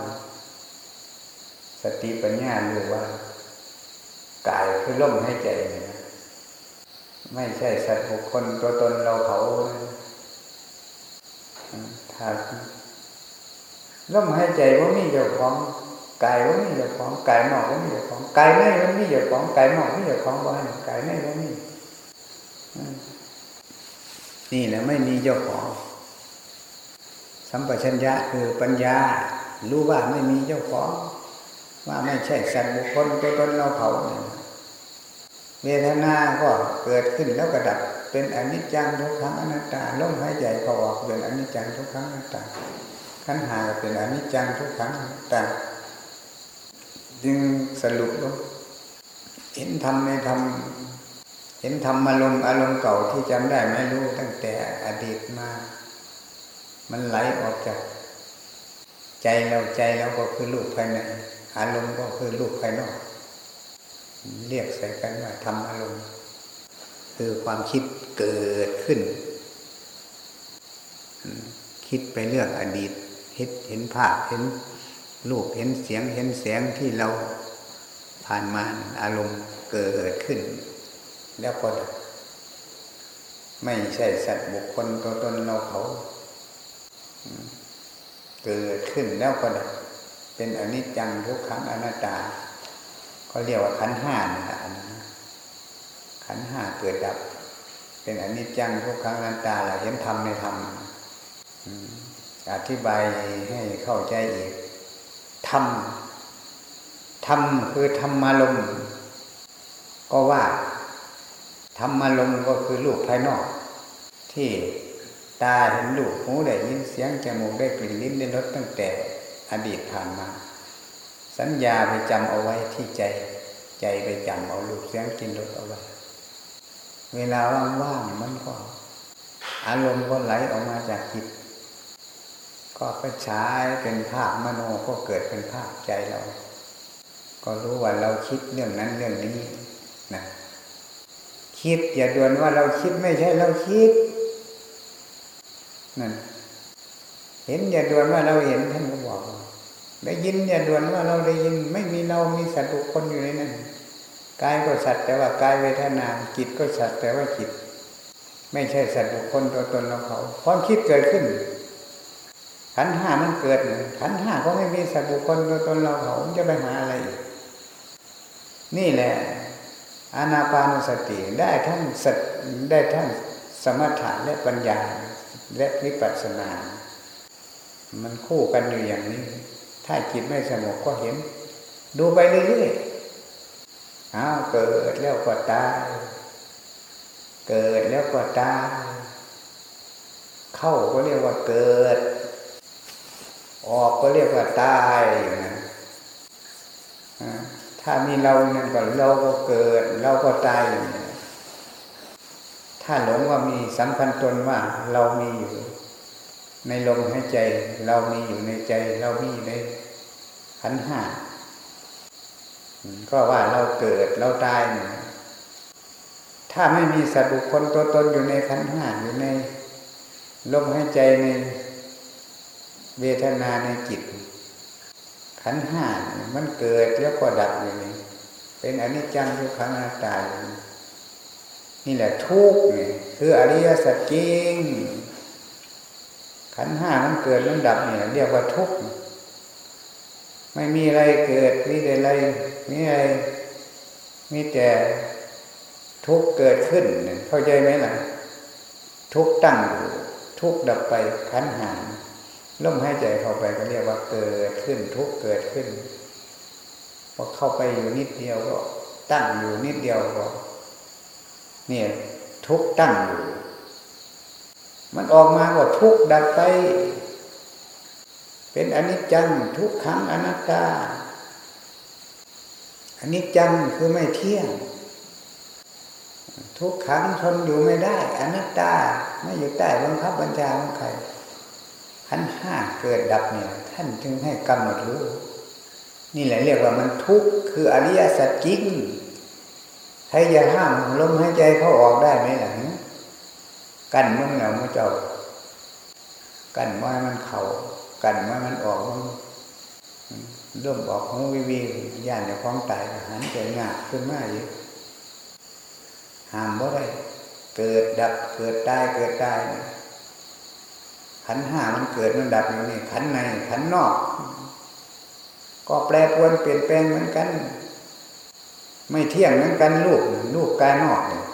สติปัญญารู้ว่ากายคือล่มให้ใจนะไม่ใช่สัตว์บุคคลตัวตนเราเขาถ้าล่มให้ใจว่ามีเจ้าของกายว่ามีเจ้าของกายนอกว่ามีเจ้าของกายในว่ามีเจ้าของกายนอกมีเจ้าของบ้านกายในว่ามี นี่แหละไม่มีเจ้าของ สัมปชัญญะคือปัญญา รู้ว่าไม่มีเจ้าของ ว่าไม่ใช่สัตว์บุคคลตัวตนเราเขาเวทนาก็เกิดขึ้นแล้วก็ดับ เป็นอนิจจังทุกครั้งอนัตตาลมหายใจเขาออกเป็นอนิจจังทุกครั้งอนัตตาขันหาเป็นอนิจจังทุกครั้งอนัตตาจึงสรุปลงเห็นธรรมในธรรม เห็นธรรมอารมณ์อารมณ์เก่าที่จำได้ไม่รู้ตั้งแต่อดีตมา มันไหลออกจาก ใจเราใจเราก็คือลูกภายในอารมณ์ก็คือลูกภายนอก เรียกใส่กันว่าธรรมอารมณ์ คือความคิดเกิดขึ้น คิดไปเรื่องอดีตเห็นเห็นภาพเห็นรูปเห็นเสียงเห็นแสงที่เราผ่านมาอารมณ์เกิดขึ้น แล้วก็ดับไม่ใช่สัตว์บุคคลตัวตนเราเขา เกิดขึ้นแล้วก็ดับเป็นอนิจจังทุกขังอนัตตา ก็เรียกว่าขันห้านี่แหละขันห้าเกิดดับ เป็นอนิจจังทุกขังอนัตตาเราเห็นธรรมในธรรมอธิบายให้เข้าใจอีกธรรมธรรมคือธรรมารมก็ว่า ธรรมารมก็คือรูปภายนอก ที่ตาเห็นรูปหูได้ยินเสียงจมูกได้กลิ่นลิ้นได้รสตั้งแต่อดีตผ่านมา สัญญาไปจำเอาไว้ที่ใจ ใจไปจำเอารูปเสียงกินรสเอาไว้ เวลาว่างๆมันก็ อารมณ์ก็ไหลออกมาจากจิตก็ไปใช้เป็นภาพมโนก็เกิดเป็นภาพใจเรา ก็รู้ว่าเราคิดเรื่องนั้นเรื่องนี้นะ คิด อย่าด่วนว่าเราคิดไม่ใช่เราคิดนั่นเห็นอย่าด่วนว่าเราเห็นท่านก็บอกได้ยินอย่าด่วนว่าเราได้ยิน ไม่มีเรามีสัตว์บุคคลอยู่ในนั้นกายก็สัตว์แต่ว่ากายเวทนาจิตก็สัตว์แต่ว่าจิต ไม่ใช่สัตว์บุคคลตัวตนเราเขาความคิดเกิดขึ้นขันห้ามันเกิดขันห้าก็ไม่มีสัตว์บุคคลตัวตนเราเขาจะไปหาอะไร นี่แหละ อานาปานสติได้ทั้งสตได้ทั้งสมถะและปัญญาและวิปัสสนา มันคู่กันอยู่อย่างนี้ ถ้าจิตไม่สงบก็เห็น ดูไปเรื่อยๆอ้าวเกิดแล้วก็ตายเกิดแล้วก็ตายเข้าก็เรียกว่าเกิด ออกก็เรียกว่าตายอย่างนั้น ถ้ามีเราเนี่ยก็เราก็เกิด เราก็ตายอย่ถ้าหลงว่ามีสำคัญตนว่าเรามีอยู่ ในลมหายใจ เรามีอยู่ในใจ เรามีในขันห้าก็ว่าเราเกิดเราตายเนี่ยถ้าไม่มีสัตว์บุคคลตัวตนอยู่ในขันห้าอยู่ในลมหายใจในเวทนาในจิต ขันห้ามันเกิดแล้วก็ดับอย่างนี้เป็นอนิจจังทุกขังอนัตตานี่แหละทุกนี่คืออริยสัจจริงขันห้ามันเกิดมันดับเนี่ยเรียกว่าทุกข์ไม่มีอะไรเกิดมีแต่อะไรมีอะไรมีแต่ทุกข์เกิดขึ้น เข้าใจไหมล่ะ ทุกข์ตั้งอยู่ทุกข์ดับไปขันหา ลมหายใจเข้าไปก็เรียกว่าเกิดขึ้นทุกเกิดขึ้นพอเข้าไปอยู่นิดเดียวก็ตั้งอยู่นิดเดียวก็เนี่ยทุกตั้งอยู่ มันออกมาก็ทุกดับไป เป็นอนิจจังทุกขังอนัตตาอนิจจังคือไม่เที่ยง ทุกขังทนอยู่ไม่ได้ อนัตตาไม่อยู่ใต้บังคับบัญชาของใคร ขันห้าเกิดดับเนี่ย ท่านจึงให้กำหนดรู้ นี่แหละเรียกว่ามันทุกข์คืออริยสัจจริงใครจะห้ามลมหายใจเขาออกได้ไหมล่ะกันมึงเหนามึงเจ้า กันว่ามันเขากันว่ามันออกมันเริ่มออกหูวิวีย่านจะคล้องตายหันใจงาขึ้นมาอีกห้ามบ่ได้เกิดดับเกิดตายเกิดตาย ขันห้ามันเกิดมันดับอยู่นี่ขันในขันนอก ก็แปรปรวนเปลี่ยนแปลงเหมือนกัน ไม่เที่ยงเหมือนกันลูกลูกกายนอกเนี่ย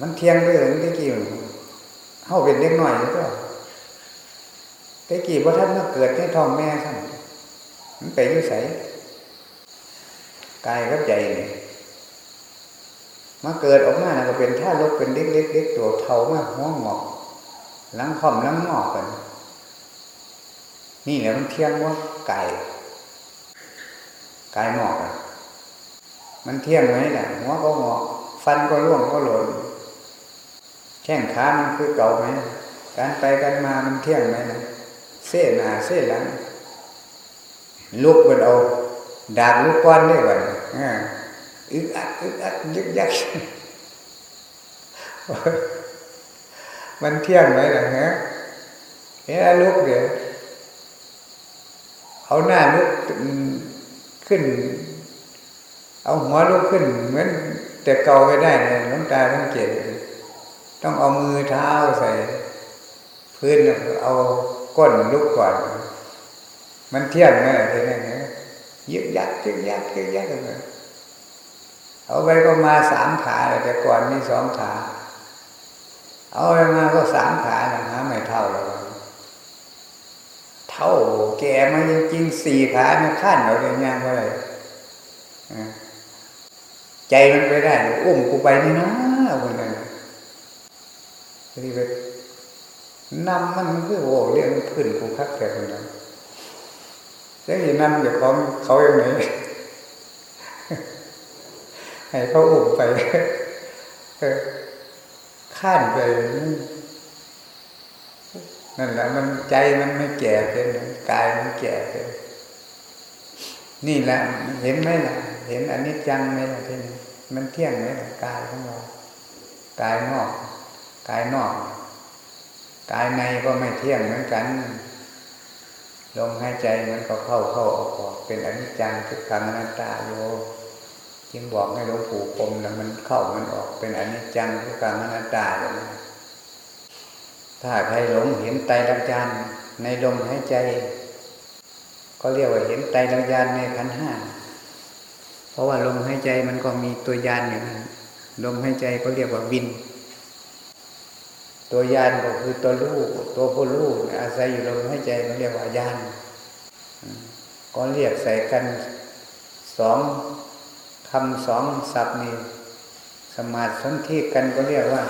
มันเที่ยงด้วยหรือตะกี้เข้าเป็นเล็กน้อยแล้วก็ตะกี้ว่าท่านมาเกิดในท้องแม่ท่านมันไปยุ่ใสกายกับใจเนี่ยมาเกิดออกมาแล้วก็เป็นท่าลบเป็นเล็กเล็กตัวเท่ามากหัวหงอก ลังคอมหลังงอกกัน นี่แหละมันเที่ยงว่าไก่ไก่หมอกอะมันเที่ยงไหมล่ะหัวก็หงอก ฟันก็ร่วงก็หล่นแข้งขามันคือเก่าไหมการไปกันมามันเที่ยงไหมล่ะเส้นหน้าเส้นหลังลุกมันเอาดาบลูกก้อนได้บ่อึกอักอึกอักยึกยัก มันเที่ยงไหมล่ะฮะเฮ้ยลุกเดี๋ยวเอาหน้าลุกขึ้น เอาหัวลุกขึ้น เหมือนแต่เก่าไม่ได้เลยน้องตาต้องเกลียดต้องเอามือเท้าใส่ พื้นเอาก้นลุกก่อน มันเที่ยงไหมทีนี้ยึกยักยึกยักยึกยักเลยเอาไปก็มาสามขาแต่ก่อนมีสองขา เอาไปมาก็สามขานะฮะไม่เท่าแล้วเท่าแก่มาจริงๆสี่ขาเนี่ขั้นเราเรียนยังาไหร่ใจมันไปได้อุ้มกูไปนี่นะคนนั้นที่ไปนำมันคือโอ้เรื่องพื้นกูคักแต่คนนั้นแล้วอย่นำอย่าของเขาอย่างไหนให้เขาอุ้มไป ข้านไปนั่นแหละมันใจมันไม่แก่เป็นกายมันแก่เป็นนี่แหละเห็นไหมล่ะ เห็นอันนี้จังไหมล่ะที่นี่มันเที่ยงไหมล่ะกายของเรากายนอกกายนอกกายในก็ไม่เที่ยงเหมือนกันลมหายใจมันก็เข้าเข้าออกออกเป็นอนิจจังทุกขังอนัตตาโย จึงบอกให้หลวงปู่ปมแล้วมันเข้ามันออกเป็นอนิจจังทุกขังอนัตตาเลยนะถ้าใครหลงเห็นไตรลักษณ์ในลมหายใจ ก็เรียกว่าเห็นไตรลักษณ์ในขันห้าเพราะว่าลมหายใจมันก็มีตัวยานอย่างนั้นลมหายใจก็เรียกว่าวิน ตัวยานก็คือตัวลูกตัวผู้ลูกอาศัยอยู่ลมหายใจมันเรียกว่ายานก็เรียกใส่กันสอง คำสองศัพท์นี้สมาธิสนที่กันก็เรียกว่า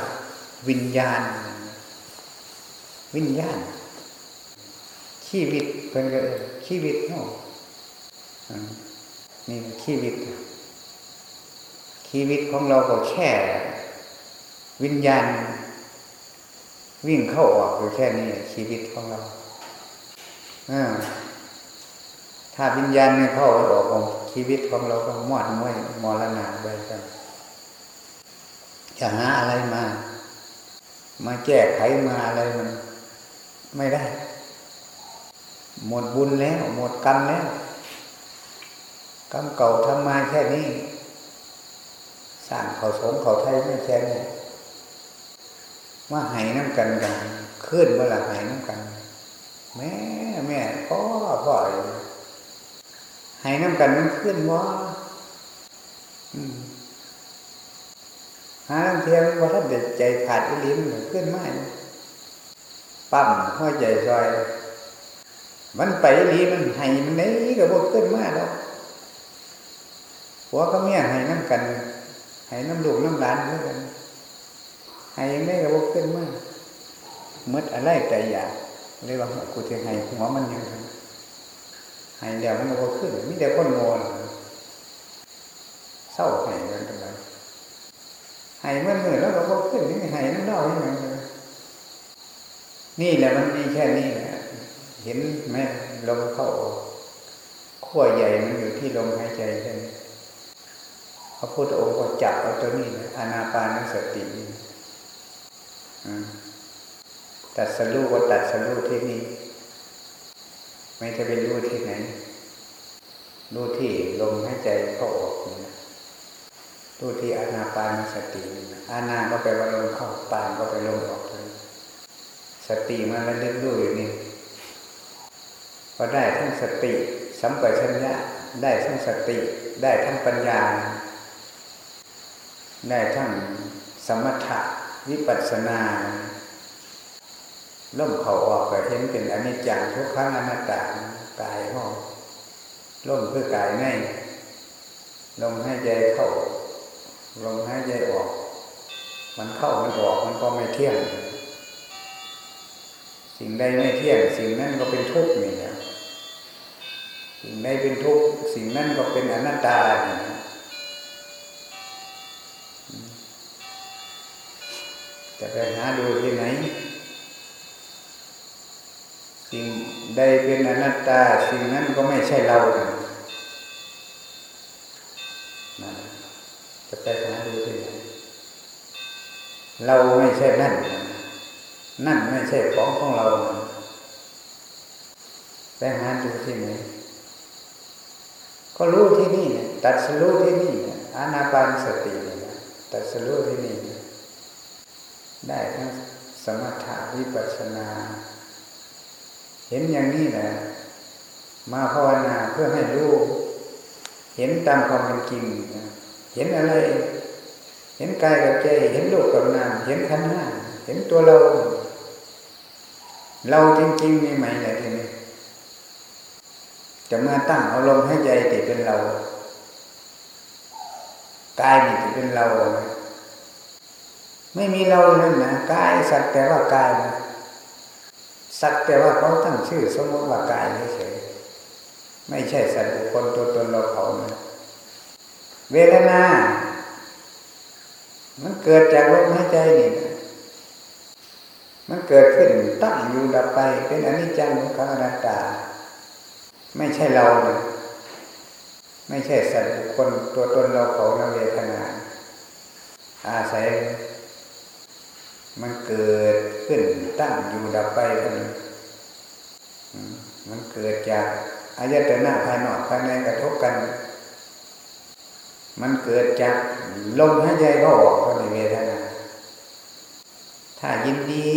วิญญาณ วิญญาณ ชีวิตเพิ่นก็ชีวิตเนาะนี่ชีวิต ชีวิตของเราก็แค่ วิญญาณ วิ่งเข้าออกอยู่แค่นี้ชีวิตของเราถ้า วิญญาณไม่เข้าออกของชีวิตของเราก็มอดม้วยมรณะไปกันจะหาอะไรมา มาแก้ไขมาอะไรมัน ไม่ได้ หมดบุญแล้ว หมดกรรมแล้วกรรมเก่าทำมาแค่นี้สร้างเขาสงเขาไทยไม่แค่นี้มาหายน้ำกันกันขึ้นเมื่อไหร่หายน้ำกัน แม่แม่พ่อพ่อ หายน้ำกันมันขึ้นวะหาน้ำเทียมว่าถ้าเด็ดใจขาดอีลิ้นขึ้นไม่ปั๊มห้อยใจซอย มันไปลีมันหายมันนี้ก็บกขึ้นมาแล้วหัวก็เมียให้น้ำกันให้น้ำลูกน้ำหลานด้วยกันห้ยังได้ก็บกขึ้นมาเมื่ออะไรใจอยากเรียกว่ากูจะให้หัวมันยัง ให้เดี๋ยวมันก็ขึ้นมีแต่คนโง่เศร้าให้กันทำไมให้เมื่อเมื่อแล้วก็บกขึ้นนี่ให้น้ำเล่าอย่างไงนี่แหละมันมีแค่นี้แหละเห็นไหมลมเข้าขั้วใหญ่มันอยู่ที่ลมหายใจแค่นี้พระพุทธองค์ก็จับเอาตัวนี้นะอานาปานสติตัดสรู้ก็ตัดสรู้ที่นี่ ไม่จะเป็นรู้ที่ไหน รู้ที่ลมหายใจเข้าออกนะรู้ที่อานาปานสติอานาก็ไปว่าลมเข้าปานก็ไปลมออกเลยสติมันระลึกรู้อยู่นี่ก็ได้ทั้งสติ สัมปชัญญะได้ทั้งสติ ได้ทั้งปัญญา ได้ทั้งสมถะวิปัสสนา ล่มเขาออกก็เห็นเป็นอนิจจังทุกครั้งอนัตตากายห้องล่มคือกายในลมให้ใจเข้าลมให้ใจออก มันเข้ามันออกมันก็ไม่เที่ยง สิ่งใดไม่เที่ยง สิ่งนั้นก็เป็นทุกข์นี่นะสิ่งใดเป็นทุกข์สิ่งนั้นก็เป็นอนัตตานี่นะจะไปหาดูที่ไหน สิ่ง ใดเป็นอนัตตาสิ่งนั้นก็ไม่ใช่เรานะจะไปหาดูที่ไหนเราไม่ใช่นั่น นั่นไม่ใช่ของของเราไปหาดูที่ไหนก็รู้ที่นี่ตัดสรู้ที่นี่อานาปานสติตัดสรู้ที่นี่ได้ทั้งสมถะวิปัสสนา เห็นอย่างนี้แหละมาภาวนาเพื่อให้รู้เห็นตามความเป็นจริงเห็นอะไร เห็นกายกับใจ เห็นโลกกับนามเห็นขันธ์ห้าเห็นตัวเรา เราจริงๆมีไหมเนี่ยทีนี้จะมาตั้งเอารมให้ใจติเป็นเรากายนี่ติเป็นเรา ไม่มีเราเลยนะกายสักแต่ว่ากายนะ สักแต่ว่าเขาตั้งชื่อสมมติว่ากายเฉยไม่ใช่สัตว์บุคคลตัวตนเราเขานะเวทนา มันเกิดจากลมหายใจนี่นะมันเกิดขึ้นตั้งอยู่ดับไป เป็นอนิจจังของอนัตตา ไม่ใช่เรานะไม่ใช่สัตว์บุคคลตัวตนเราเขาในเวทนา อาศัย มันเกิดขึ้นตั้งอยู่ดับไปเท่านั้นมันเกิดจากอายตนะภายนอกภายในกระทบกัน มันเกิดจากลมหายใจก็ออกก็ในเวทนา ถ้ายินดี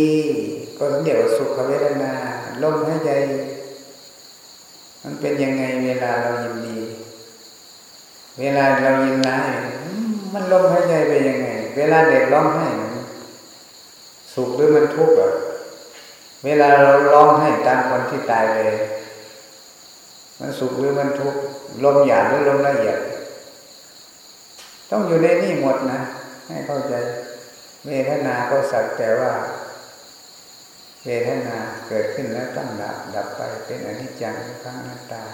ก็เรียกว่าสุขเวทนา ลมหายใจ มันเป็นยังไงเวลาเรายินดี เวลาเรายินร้ายมันลมหายใจไปยังไง เวลาเด็กร้องไห้ สุขหรือมันทุกข์อะเวลาเราร้องให้ตามคนที่ตายเลย มันสุขหรือมันทุกข์ลมหยาบหรือลมละเอียด ต้องอยู่ในนี่หมดนะ ให้เข้าใจเวทนาก็สักแต่ว่า เวทนาเกิดขึ้นแล้วตั้งดับดับไปเป็นอนิจจังข้งหน้าตา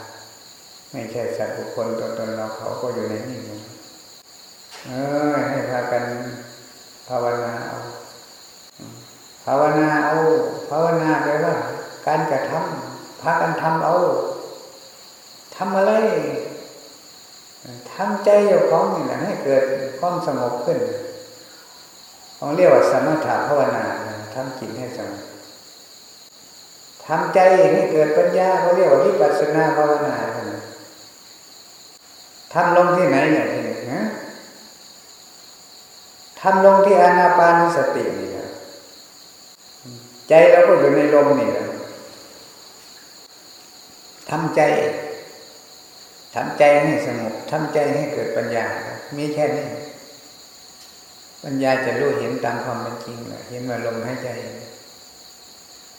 ไม่ใช่สัตว์บุคคลตัวตนเราเขาก็อยู่ในนี่หมดเออให้พากันภาวนาเอา ภาวนาเอาภาวนาแปลว่า การกระทำพากันทำเอาทำอะไรทำใจเจ้าของนี่แหละให้เกิดความสงบขึ้นเขาเรียกว่าสมถะภาวนาทำจิตให้สงบทำใจให้เกิดปัญญาเขาเรียกว่าวิปัสสนาภาวนาทำลงที่ไหนเนี่ยทีนี่ฮะทำลงที่อานาปานสตินี่นะ ใจเราก็อยู่ในลมนี่นะทำใจทำใจให้สงบทำใจให้เกิดปัญญา มีแค่นี้ ปัญญาจะรู้เห็นตามความเป็นจริงเห็นว่าลมหายใจ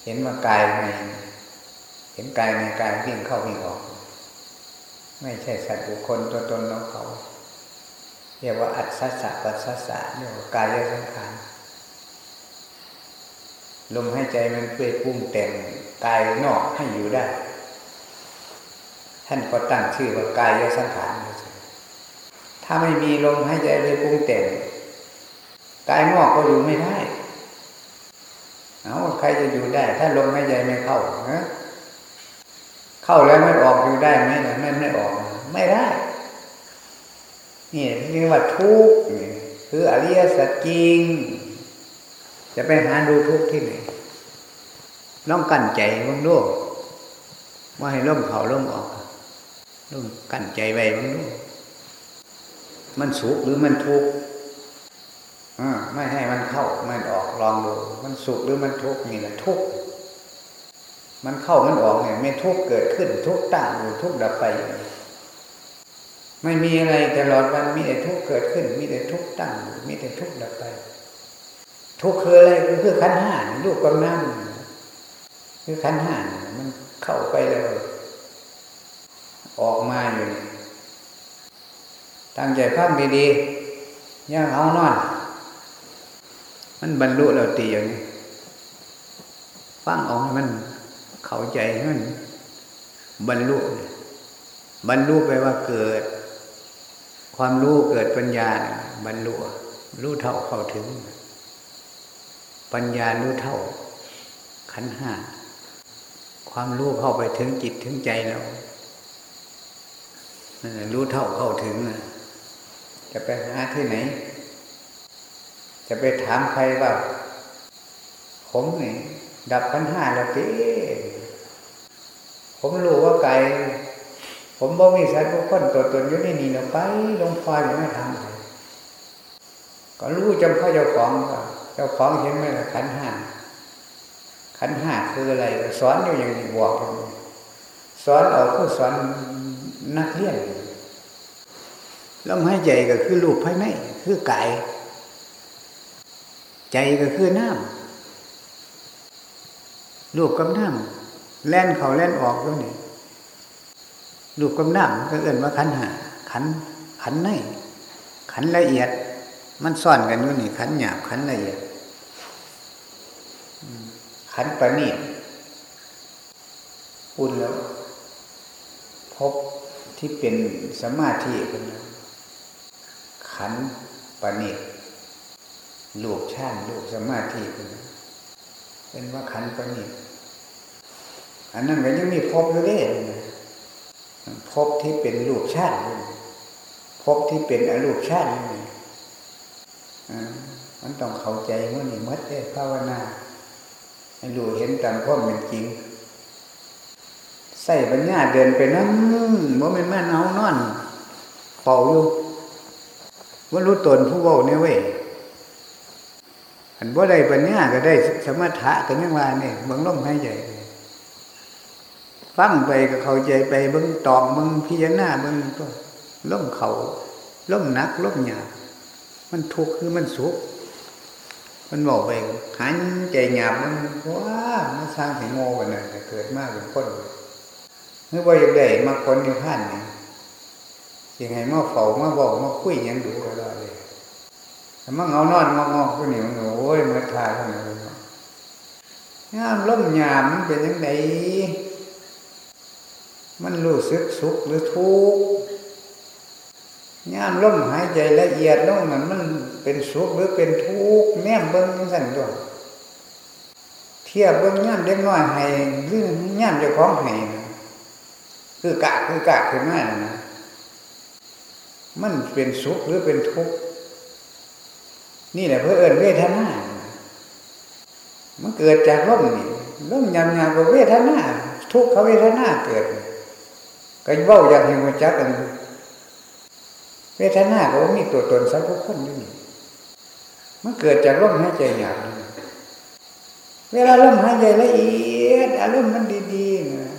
เห็นว่ากายในเห็นกายในกายวิ่งเข้าวิ่งออก ไม่ใช่สัตว์บุคคลตัวตนของเขา เรียกว่าอัศสะปัสสะเรียกว่ากายสังขาร ลมหายใจมันเพื่อปรุงแต่งกายนอกให้อยู่ได้ ท่านก็ตั้งชื่อว่ากายสังขาร ถ้าไม่มีลมหายใจเลยปรุงแต่งกายนอกก็อยู่ไม่ได้ เอาใครจะอยู่ได้ ถ้าลมหายใจไม่เข้านะเข้าแล้วไม่ออกอยู่ได้ไหมนะไม่ไม่ออก ไม่ได้ นี่เรียกว่าทุกข์คืออริยสัจจริง จะไปหาดูทุกข์ที่ไหนน้องกั้นใจบ้างดูว่าให้ล่มเขาล่มออกล่มกั้นใจไว้บ้างดูมันสุขหรือมันทุกข์ไม่ให้มันเข้ามันออกลองดู มันสุขหรือมันทุกข์นี่แหละทุกข์มันเข้ามันออกเนี่ยไม่ทุกข์เกิดขึ้นทุกข์ตั้งอยู่ทุกข์ดับไป ไม่มีอะไรตลอดวันมีแต่ทุกข์เกิดขึ้น มีแต่ทุกข์ตั้งมีแต่ทุกข์ดับไป ทุกข์คืออะไรคือขันห้าลูกกำนันคือขันห้ามันเข้าไปแล้ว ออกมาอยู่ตั้งใจฟังดีๆย่างเอานอน มันบรรลุเราตีอย่างนี้ฟังออกให้มันเข้าใจให้มันบรรลุบรรลุไปว่าเกิด ความรู้เกิดปัญญาบรรลุรู้เท่าเข้าถึง ปัญญารู้เท่า ขันห้า ความรู้เข้าไปถึงจิตถึงใจเรารู้เท่าเข้าถึงจะไปหาที่ไหน จะไปถามใครว่า ผมนี่ดับขันห้าแล้วตีผมรู้ว่าไก่ผมบ่มีสายบุคคลตัวตนอยู่ในนี่เราไปลงพายไม่ทำก็รู้จำข้าเจ้าของก็ เจ้าของเห็นไหมล่ะขันห้าขันห้าคืออะไร สอนอยู่อย่างนี้บอกสอนออกคือสอนนักเรียนลมหายใจก็คือรูปภายในคือกายใจก็คือน้ำรูปกับน้ำแล่นเขาแล่นออกแล้วนี่รูปกับน้ำก็เอื่นว่าขันหาขันขันในขันละเอียด มันซ่อนกันอยู่นี่ขันหยาบขันละเอียดขันประณีตอุ่นแล้วพบที่เป็นสมาธิเป็นขันปณิตลูกชาติลูกสมาธิเป็นเป็นว่าขันปณิตอันนั้นก็ยังมีพบอยู่เด้พบที่เป็นลูกชาติพบที่เป็นอรูปชาติ มันต้องเข้าใจว่านี่มัดเด้ภาวนาให้รู้เห็นตามความเป็นจริงใส่ปัญญาเดินไปนั่งว่าเป็นแม่นเอานอนเป่าอยู่ว่ารู้ตนผู้เว้าเนี่ยเว้ยอันว่าได้ปัญญาก็ได้สมถะกันยังว่าเนี่ยบางลมหายใจฟังไปก็เข้าใจไปบางตองบางพิจารณาบางก็ล่มเขาล่มนักล่มหยาบ มันทุกข์คือมันสุข มันบอกไปหันใจหยาบมันว้ามันสร้างให้โง่กันเลยเกิดมากเป็นคนเมื่อว่าอย่างใดมาคนอยู่ท่านนี่ยังไงมาเฝ้ามาบอกมาคุยยังดูอะไรเลยแต่มาเงานอนงองๆก็เหนียวหนูโอ้ยมาทาเท่านั้นเลยงามล่มหยาบมันเป็นยังไงมันรู้สึกสุขหรือทุกข์ งามล่มหายใจละเอียดลงนั้นมันเป็นสุขหรือเป็นทุกข์แนมเบิ้งยังสั่นด้วยเทียบเบิ้งงามเล็กน้อยให้หรืองามเจ้าของให้คือกะคือกะคือมานะมันเป็นสุขหรือเป็นทุกข์นี่แหละเพื่อเอิญเวทนา มันเกิดจากร่มนี่ร่มยำยำกับเวทนา ทุกขเวทนาเกิดก็เบ้าอย่างเห็นว่าจักกัน เวทนาก็มีตัวตนสักทุกคนอยู่นี่มันเกิดจากร่มหายใจหยาบเวลาร่มหายใจละเอียดอารมณ์มันดีๆนะ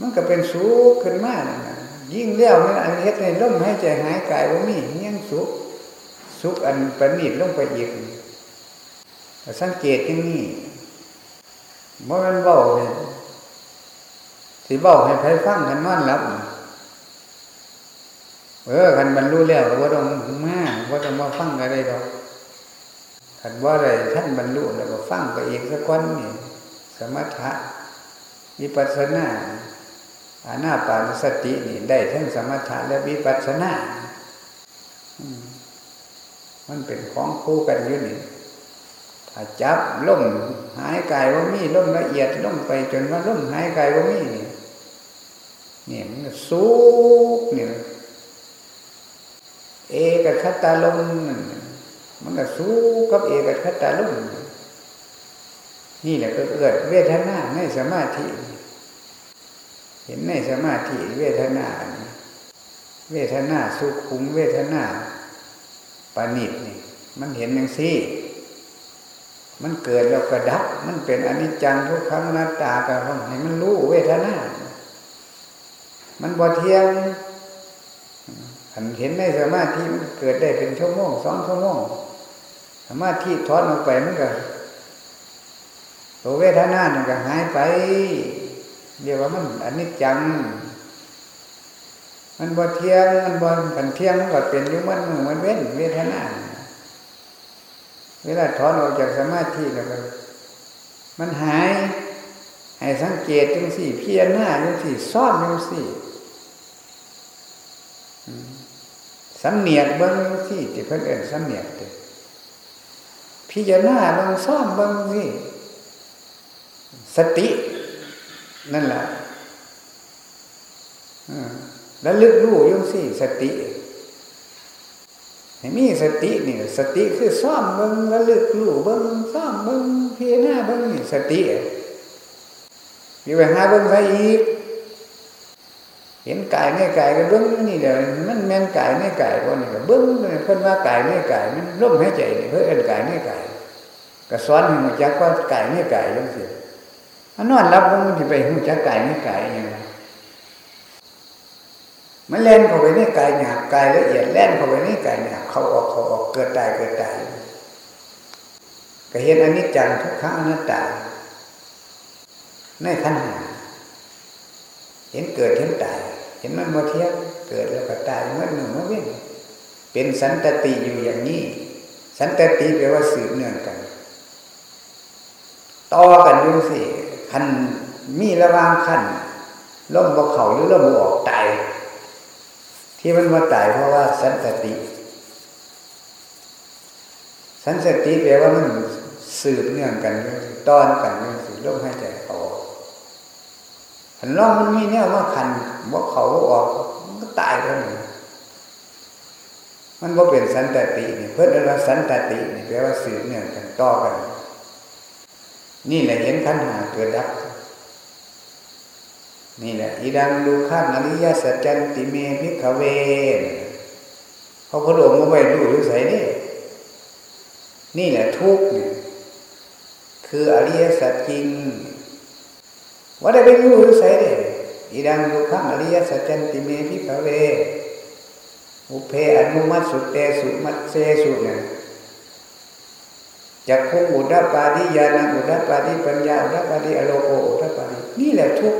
มันก็เป็นสุขขึ้นมากนะยิ่งเลี้ยวมันอันเฮ็ดในร่มหายใจหายกายว่ามียังสุขสุขอันประณีตลงไปอีกสังเกตอย่างนี้เมื่อมันเบาสิเบาให้ใครฟังกันนอนหลับ เออคันบรรลุแล้วว่าต้องมาว่าต้องมาฟังกันได้ดอกคันว่าอะไรท่านบรรลุแล้วก็ฟังไปเองสักคนนี่สมถะวิปัสสนาอาณาปานสตินี่ได้ทั้งสมถะและวิปัสสนา มันเป็นของคู่กันอยู่นี่ถ้าจับล่มหายกายว่ามีล่มละเอียดล่มไปจนว่าล่มหายกายว่ามีนี่เนี่ยมันสูกเนี่ย เอกคัตตาลมมันก็สู้กับเอกคัตตาลมนี่แหละก็เกิดเวทนาในสมาธิ เห็นในสมาธิเวทนา เวทนาสุขุมเวทนาปานิดนี่ มันเห็นอย่างซี่มันเกิดแล้วก็ดับ มันเป็นอนิจจังทุกครั้งนัตตาก็ต้องให้มันรู้เวทนา มันบ่เที่ยง เห็นในสมาธิมันเกิดได้เป็นชั่วโมงสองชั่วโมงสมาธิถอนออกไปมันก็ตัวเวทนามันก็หายไปเรียกว่ามันอันิจจัง มันบ่เที่ยงมันบ่ผันเที่ยงมันก็เป็นยู่มันมันเว้นเวทนาเวลาถอนออกจากสมาธิแล้วก็มันหายให้สังเกตจังสี่เพียรหน้าจังสี่ซ่อนจังสี่ สำเนียกเบิ้งที่ที่เพิ่นเอินสำเนียกเตพิจารณาเบิ้งซ่อมเบิ้งสิสติ นั่นแหละแล้วลึกรู้ยุ่งสิสติให้มีสตินี่สติคือซ่อมเบิ้งแล้วลึกรู้เบิ้งซ่อมเบิ้งพิจารณาเบิ้งนี่สติมีไปหาเบิ้งใครอีก เห็นกายไม่กายก็เบิ้งนี่เดี๋ยวมันแม่นกายไม่กายคนนี่ก็เบิ้งเพิ่นว่ากายไม่กายมันร่มหายใจเพื่อเอ็นกายไม่กายก็สอนให้หูจักว่ากายไม่กายยังสิอันนอนรับมันจะไปหูจักกายไม่กายยังมันเล่นเข้าไปในกายหยาบกายละเอียดเล่นเข้าไปในกายหยาบเขาออกเขาออกเกิดตายเกิดตายก็เห็นอนิจจังทุกขังอนัตตาในขันหาเห็นเกิดเห็นตาย เห็นมันมาเทียเกิดแล้วก็ตายเมื่อหนึ่งเมื่อเว้นเป็นสันตติอยู่อย่างนี้ สันตติแปลว่าสืบเนื่องกัน ต่อกันดูสิขันมีระวางขันล่มบ่เขาหรือล่มบ่ออกตายที่มันมาตายเพราะว่าสันตติ สันตติแปลว่ามันสืบเนื่องกัน ตอนกันสิล่มให้ใจ ขันล่องมันมีเนี่ยว่าขันบ่เขาออกมันก็ตายเท่านั้นมันบ่เป็นสันตตินี่เพื่อนเราสันตตินี่แปลว่าสืบเนื่องกันต่อกัน นี่แหละเห็นขันหาเกิดดับ นี่แหละอีดังดูข้ามอริยสัจจันติเมพิขเวเขาพระองค์ก็ไม่ดูหรือใส่นี่นี่แหละทุกข์คืออริยสัจจริง ว่าได้ไปรู้หรือใส่เนี่ยอีดังดูข้ามอริยสัจจันติเมพิขเวอุเพอนุมัตสุเตสุมัตเสสุเนี่ยจากคุอุดปาดิยานังอุดปาดิปัญญาอุดปาดิอโลโกอุดปาดินี่แหละทุก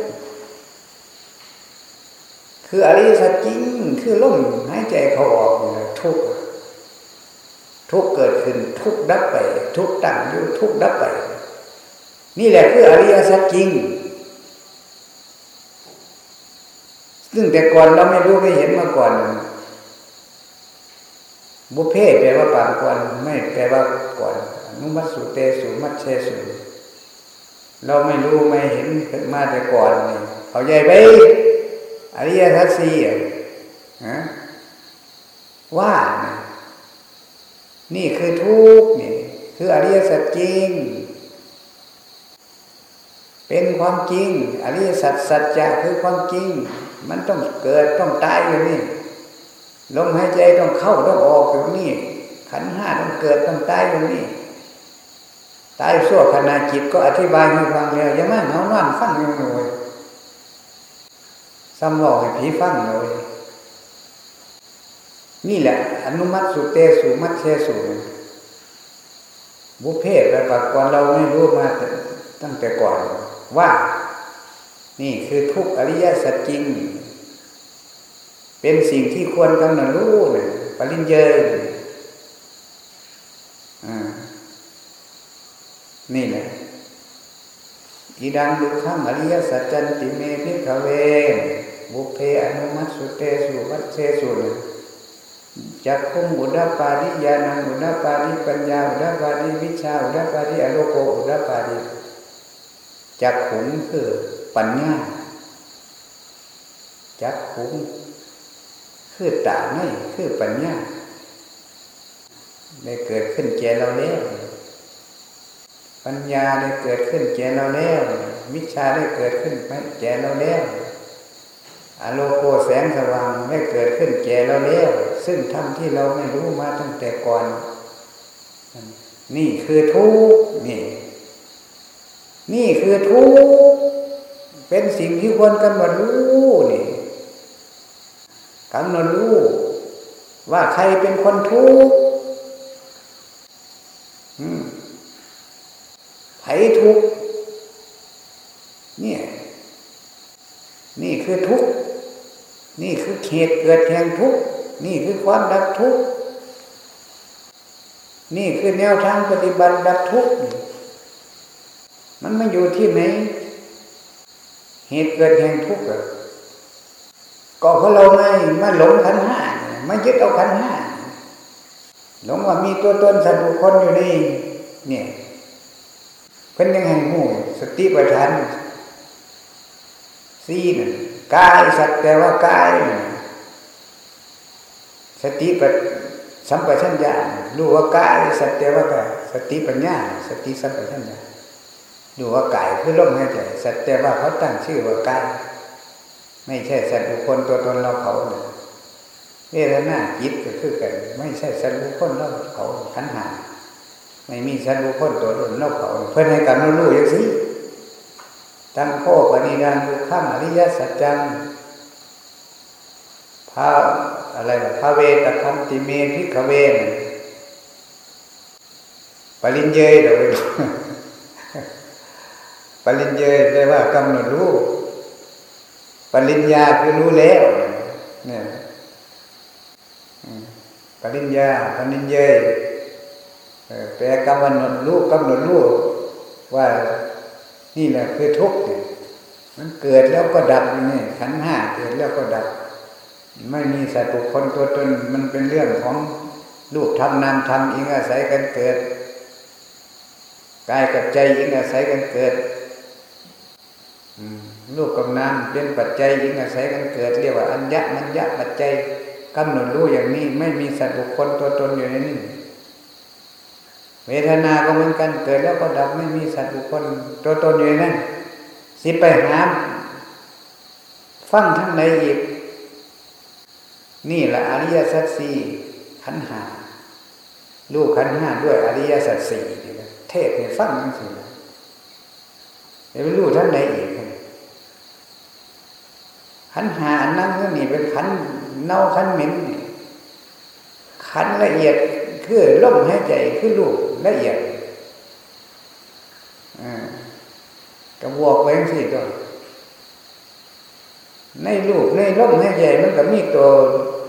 คืออริยสัจจริงคือลมหายใจเขาออกนี่แหละทุกทุกเกิดขึ้นทุกดับไป ทุกตั้งอยู่ทุกดับไป นี่แหละคืออริยสัจจริง ซึ่งแต่ก่อนเราไม่รู้ไม่เห็นมาก่อน บุเพแปลว่าปางก่อนไม่แปลว่าก่อนนุมัตสุเตสุมัตเชสุเราไม่รู้ไม่เห็นมาแต่ก่อนนี่เขาใหญ่ไปอริยทัศสีฮะว่านี่คือทุกข์นี่คืออริยสัจจริง เป็นความจริง อริยสัจสัจจะคือความจริง มันต้องเกิดต้องตายอยู่นี่ลมหายใจต้องเข้าต้องออกอยู่นี่ ขันห้าต้องเกิดต้องตายอยู่นี่ตายสั่วขณะจิตก็อธิบายให้ฟังแล้วยังไม่เงานอนฟังอยู่หน่อยซ้ำบอกให้ผีฟังเลยนี่แหละ อนุมัติสุเตสุมัตเชสุบุพเพแปลว่าก่อนเราไม่รู้มาตั้งแต่ก่อนว่า นี่คือทุกอริยสัจจริง เป็นสิ่งที่ควรกำหนดรู้เลยปริญเยนี่แหละอีดังดุขังอริยสัจจันติเมพิขเวบุเพอนุมัสุเตสุวัตเชสุจักคุมอุดปาริยานังอุดปาริปัญญาอุดปาริวิชาอุดปาริอโลโกอุดปาริจักขุงคือ ปัญญาจักขุงคือตาไม่คือปัญญาได้เกิดขึ้นแก่เราแล้วปัญญาได้เกิดขึ้นแก่เราแล้ววิชาได้เกิดขึ้นแก่เราแล้วอโลโกแสงสว่างได้เกิดขึ้นแก่เราแล้วซึ่งทำที่เราไม่รู้มาตั้งแต่ก่อน นี่คือทุกนี่ นี่คือทุก เป็นสิ่งที่ควรกำหนดรู้นี่กำหนดรู้ว่าใครเป็นคนทุกข์ไผทุกข์เนี่ย นี่คือทุกข์นี่คือเหตุเกิดแห่งทุกข์นี่คือความดับทุกข์นี่คือแนวทางปฏิบัติดับทุกข์มันไม่อยู่ที่ไหน เหตุเกิดแห่งทุกข์ก็เพราะเราไม่มาหลงขันห้าไม่ยึดเอาขันห้าหลงว่ามีตัวตนสัตว์บุคคลอยู่นี่เนี่ยเพิ่นยังให้หูสติปัฏฐานสีนั่นกายสัตว์แต่ว่ากายสติปัฏสัมปชัญญะรู้ว่ากายสัตว์แต่ว่ากายสติปัญญา สติสัมปชัญญะ ดูว่ากายคือลมหายใจสัตว์แต่ว่าเขาตั้งชื่อว่ากายไม่ใช่สัตว์บุคคลตัวตนเราเขาเลยเวทนาจิตก็คือกัน ไม่ใช่สัตว์บุคคลเราเขาขันหาไม่มีสัตว์บุคคลตัวตนเราเขา เพื่อให้กันเรารู้อย่างสิตั้งโคปณิดานบุข้ามอริยสัจจังพระอะไรพระเวตคันติเมพิกเวนปริญเยยเดี๋ยวป ริญเยแปลว่ากำหนดรู้ ปริญญาคือรู้แล้ว เนี่ยปริญญาปริญเยแปลกำหนดรู้กำหนดรู้ว่านี่แหละคือทุกข์มันเกิดแล้วก็ดับนี่ขันห้าเกิดแล้วก็ดับ ไม่มีสัตว์บุคคลตัวตนมันเป็นเรื่องของรูปธรรมนามธรรมอิงอาศัยกันเกิดกายกับใจอิงอาศัยกันเกิด รูปกับนามเป็นปัจจัยอิงอาศัยกันเกิดเรียกว่าอัญญะมัญญะปัจจัยกำหนดรู้อย่างนี้ ไม่มีสัตว์บุคคลตัวตนอยู่ในนี้เวทนาก็เหมือนกันเกิดแล้วก็ดับไม่มีสัตว์บุคคลตัวตนอยู่ในนั้นสิไปหาฟังทั้งในอีก นี่แหละอริยสัจสี่ขันหาลูกขันห้าด้วยอริยสัจสี่เทศให้ฟังนั่นสิเดี๋ยวไปรู้ท่านไหนอีก ขันหาอันนั้นก็นี่เป็นขันเน่าขันเหม็นขันละเอียดคือลมหายใจคือลูกละเอียดกระบอกไว้สิตัวในลูกในลมหายใจมันก็มีตัว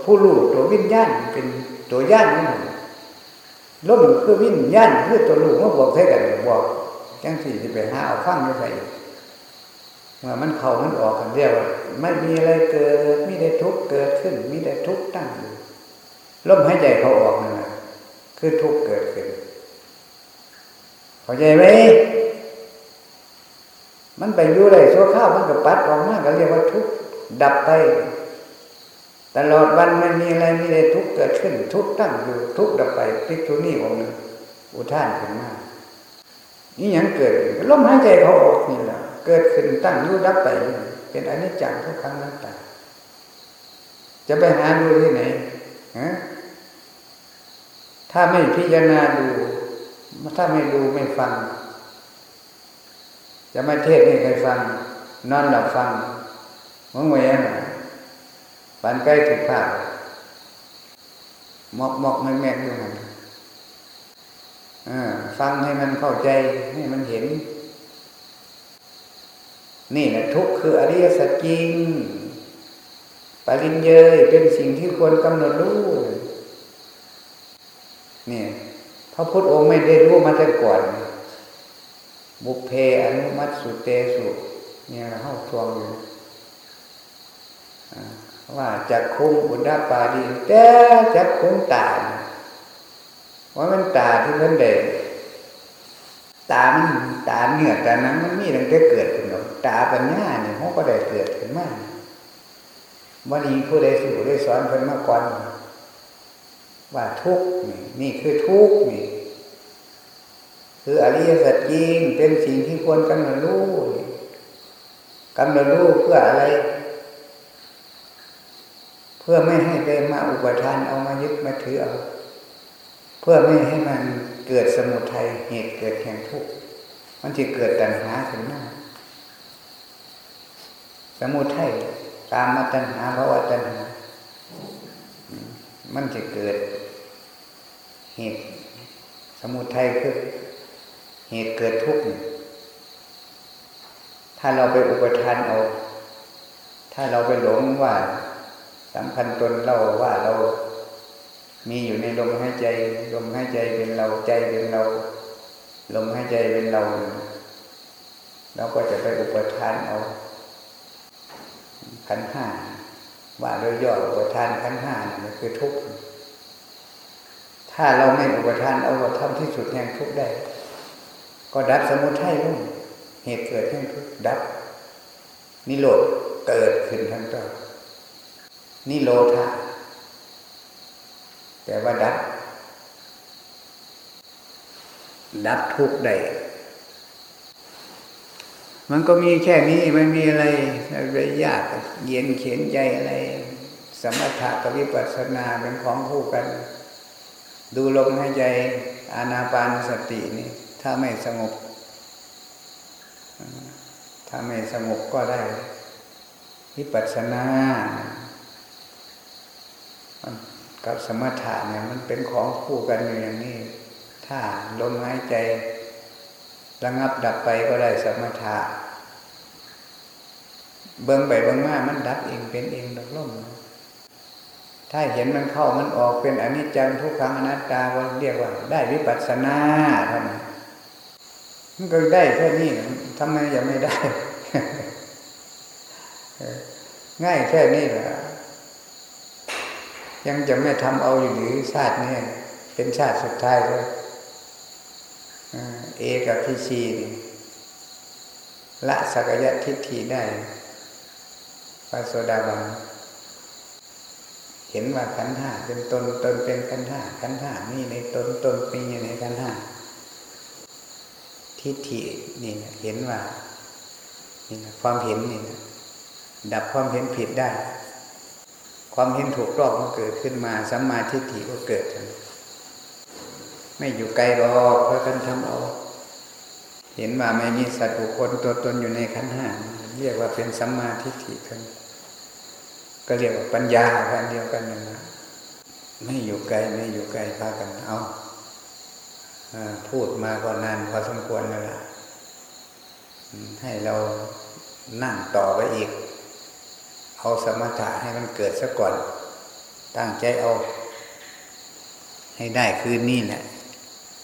ผู้ลูกตัววิญญาณเป็นตัวญาณนั่นลมคือวิญญาณคือตัวลูกมาบอกให้กันบอกจังสี่จะไปหาเอาฟังไม่ใส่ มื่อมันเข่ามันออกกันเรียกว่าไม่มีอะไรเกิดมีแต่ทุกเกิดขึ้นมีแต่ทุกตั้งอยู่ลมหายใจเขาออกนั่นแหละคือทุกเกิดขึ้นเข้าใจไหมมันไปอยู่ได้ชั่วข้าวมันก็ปัดออกมาก็เรียกว่าทุกดับไป ตลอดวันไม่มีอะไรมีแต่ทุกเกิดขึ้น ทุกตั้งอยู่ทุกดับไปพิกุนี่องค์นึงอุท่านขึ้นมานี่ยังเกิดลมหายใจเขาออกนี่แหละ เกิดขึ้นตั้งอยู่ดับไป เป็นอนิจจังทุกครั้งนั้นตาจะไปหาดูที่ไหนฮะถ้าไม่พิจารณาดู ถ้าไม่ดูไม่ฟัง จะไม่เทศให้ใครฟัง นอนหลับฟังเมื่อไงนปันใกล้ถึงภาพมอกมอกแม่แม่ดูหันฟังให้มันเข้าใจให้มันเห็น นี่แหละทุกข์คืออริยสัจจริงปริญเยยเป็นสิ่งที่ควรกำหนดรู้เนี่ยพระพุทธองค์ไม่ได้รู้มาแต่ก่อน บุพเพอนุมัติสุเตสุเนี่ยเข้าทวงอยู่ว่าจะคุ้มบุญดาปาดีแต่จะคุ้มตาว่ามันตาที่มันเด็กตามันตาเนื้อตานั้นมันมีตั้งแต่เกิด ตาปัญญาเนี่ยเขาก็ได้เกิดขึ้นมาวันนี้ผู้ใดสู่ได้สอนเพิ่นมาก่อนว่าทุกนี่นี่คือทุกนี่คืออริยสัจจริงเป็นสิ่งที่ควรกำหนดรู้กำหนดรู้เพื่ออะไร เพื่อไม่ให้ไปมาอุปทานเอามายึดมาถือเอาเพื่อไม่ให้มันเกิดสมุทัยเหตุเกิดแห่งทุกข์มันจะเกิดตัณหาขึ้นมา สมุทัยตามมาตัณหาเพราะว่าตัณหา มันจะเกิด เหตุ สมุทัยคือเหตุเกิดทุกข์ถ้าเราไปอุปทานเอาถ้าเราไปหลงว่าสำคัญตนเราว่าเรามีอยู่ในลมหายใจลมหายใจเป็นเราใจเป็นเรา ลมหายใจเป็นเรา เราก็จะไปอุปทานเอา ขันห้าว่าโดยย่ออุปทานขันห้านี่คือทุกข์ถ้าเราไม่อุปทานเอาทำที่สุดแห่งทุกข์ได้ ก็ดับสมุทัยลงเหตุเกิดแห่งทุกข์ดับ นิโรธเกิดขึ้นทั้งตัวนิโรธาแต่ว่าดับ ดับทุกข์ได้ มันก็มีแค่นี้ไม่มีอะไรอะไรยากเย็นเขียนใจอะไร สมถะกับวิปัสสนาเป็นของคู่กัน ดูลมหายใจอานาปานสตินี่ถ้าไม่สงบ ถ้าไม่สงบก็ได้ วิปัสสนากับสมถะเนี่ยมันเป็นของคู่กันอยู่อย่างนี้ ถ้าลมหายใจ ระงับดับไปก็ได้สมถะเบิ่งไปเบิ่งมามันดับเองเป็นเองดอกลมถ้าเห็นมันเข้ามันออกเป็นอนิจจังทุกขังอนัตตาก็เรียกว่า ได้วิปัสสนาเท่านั้นมันก็ได้แค่นี้ทำไมยังไม่ได้ ง่ายแค่นี้แหละยังจะไม่ทำเอาอยู่หรือชาตินี้เป็นชาติสุดท้ายเลย เอกับพิชีนี่ละสักยะทิฏฐิได้พระโสดาบันเห็นว่าขันธ์ห้าเป็นตนตนเป็นขันธ์ห้าขันธ์ห้านี่ในตนตนเป็นอยู่ในขันธ์ห้าทิฏฐินี่นะเห็นว่านี่นะความเห็นนี่นะดับความเห็นผิดได้ ความเห็นถูกต้องก็เกิดขึ้นมาสัมมาทิฏฐิก็เกิด ไม่อยู่ไกลหรอกเพราะกันทำเอาเห็นว่าไม่มีสัตว์บุคคลตัวตนอยู่ในขันห้าเรียกว่าเป็นสัมมาทิฏฐิกันก็เรียกว่าปัญญาพันเดียวกันนั่นนะไม่อยู่ไกลไม่อยู่ไกลพากันเอาพูดมาก็นานพอสมควรแล้วล่ะให้เรานั่งต่อไปอีก เอาสมถะให้มันเกิดซะก่อน ตั้งใจเอา ให้ได้คืนนี้แหละ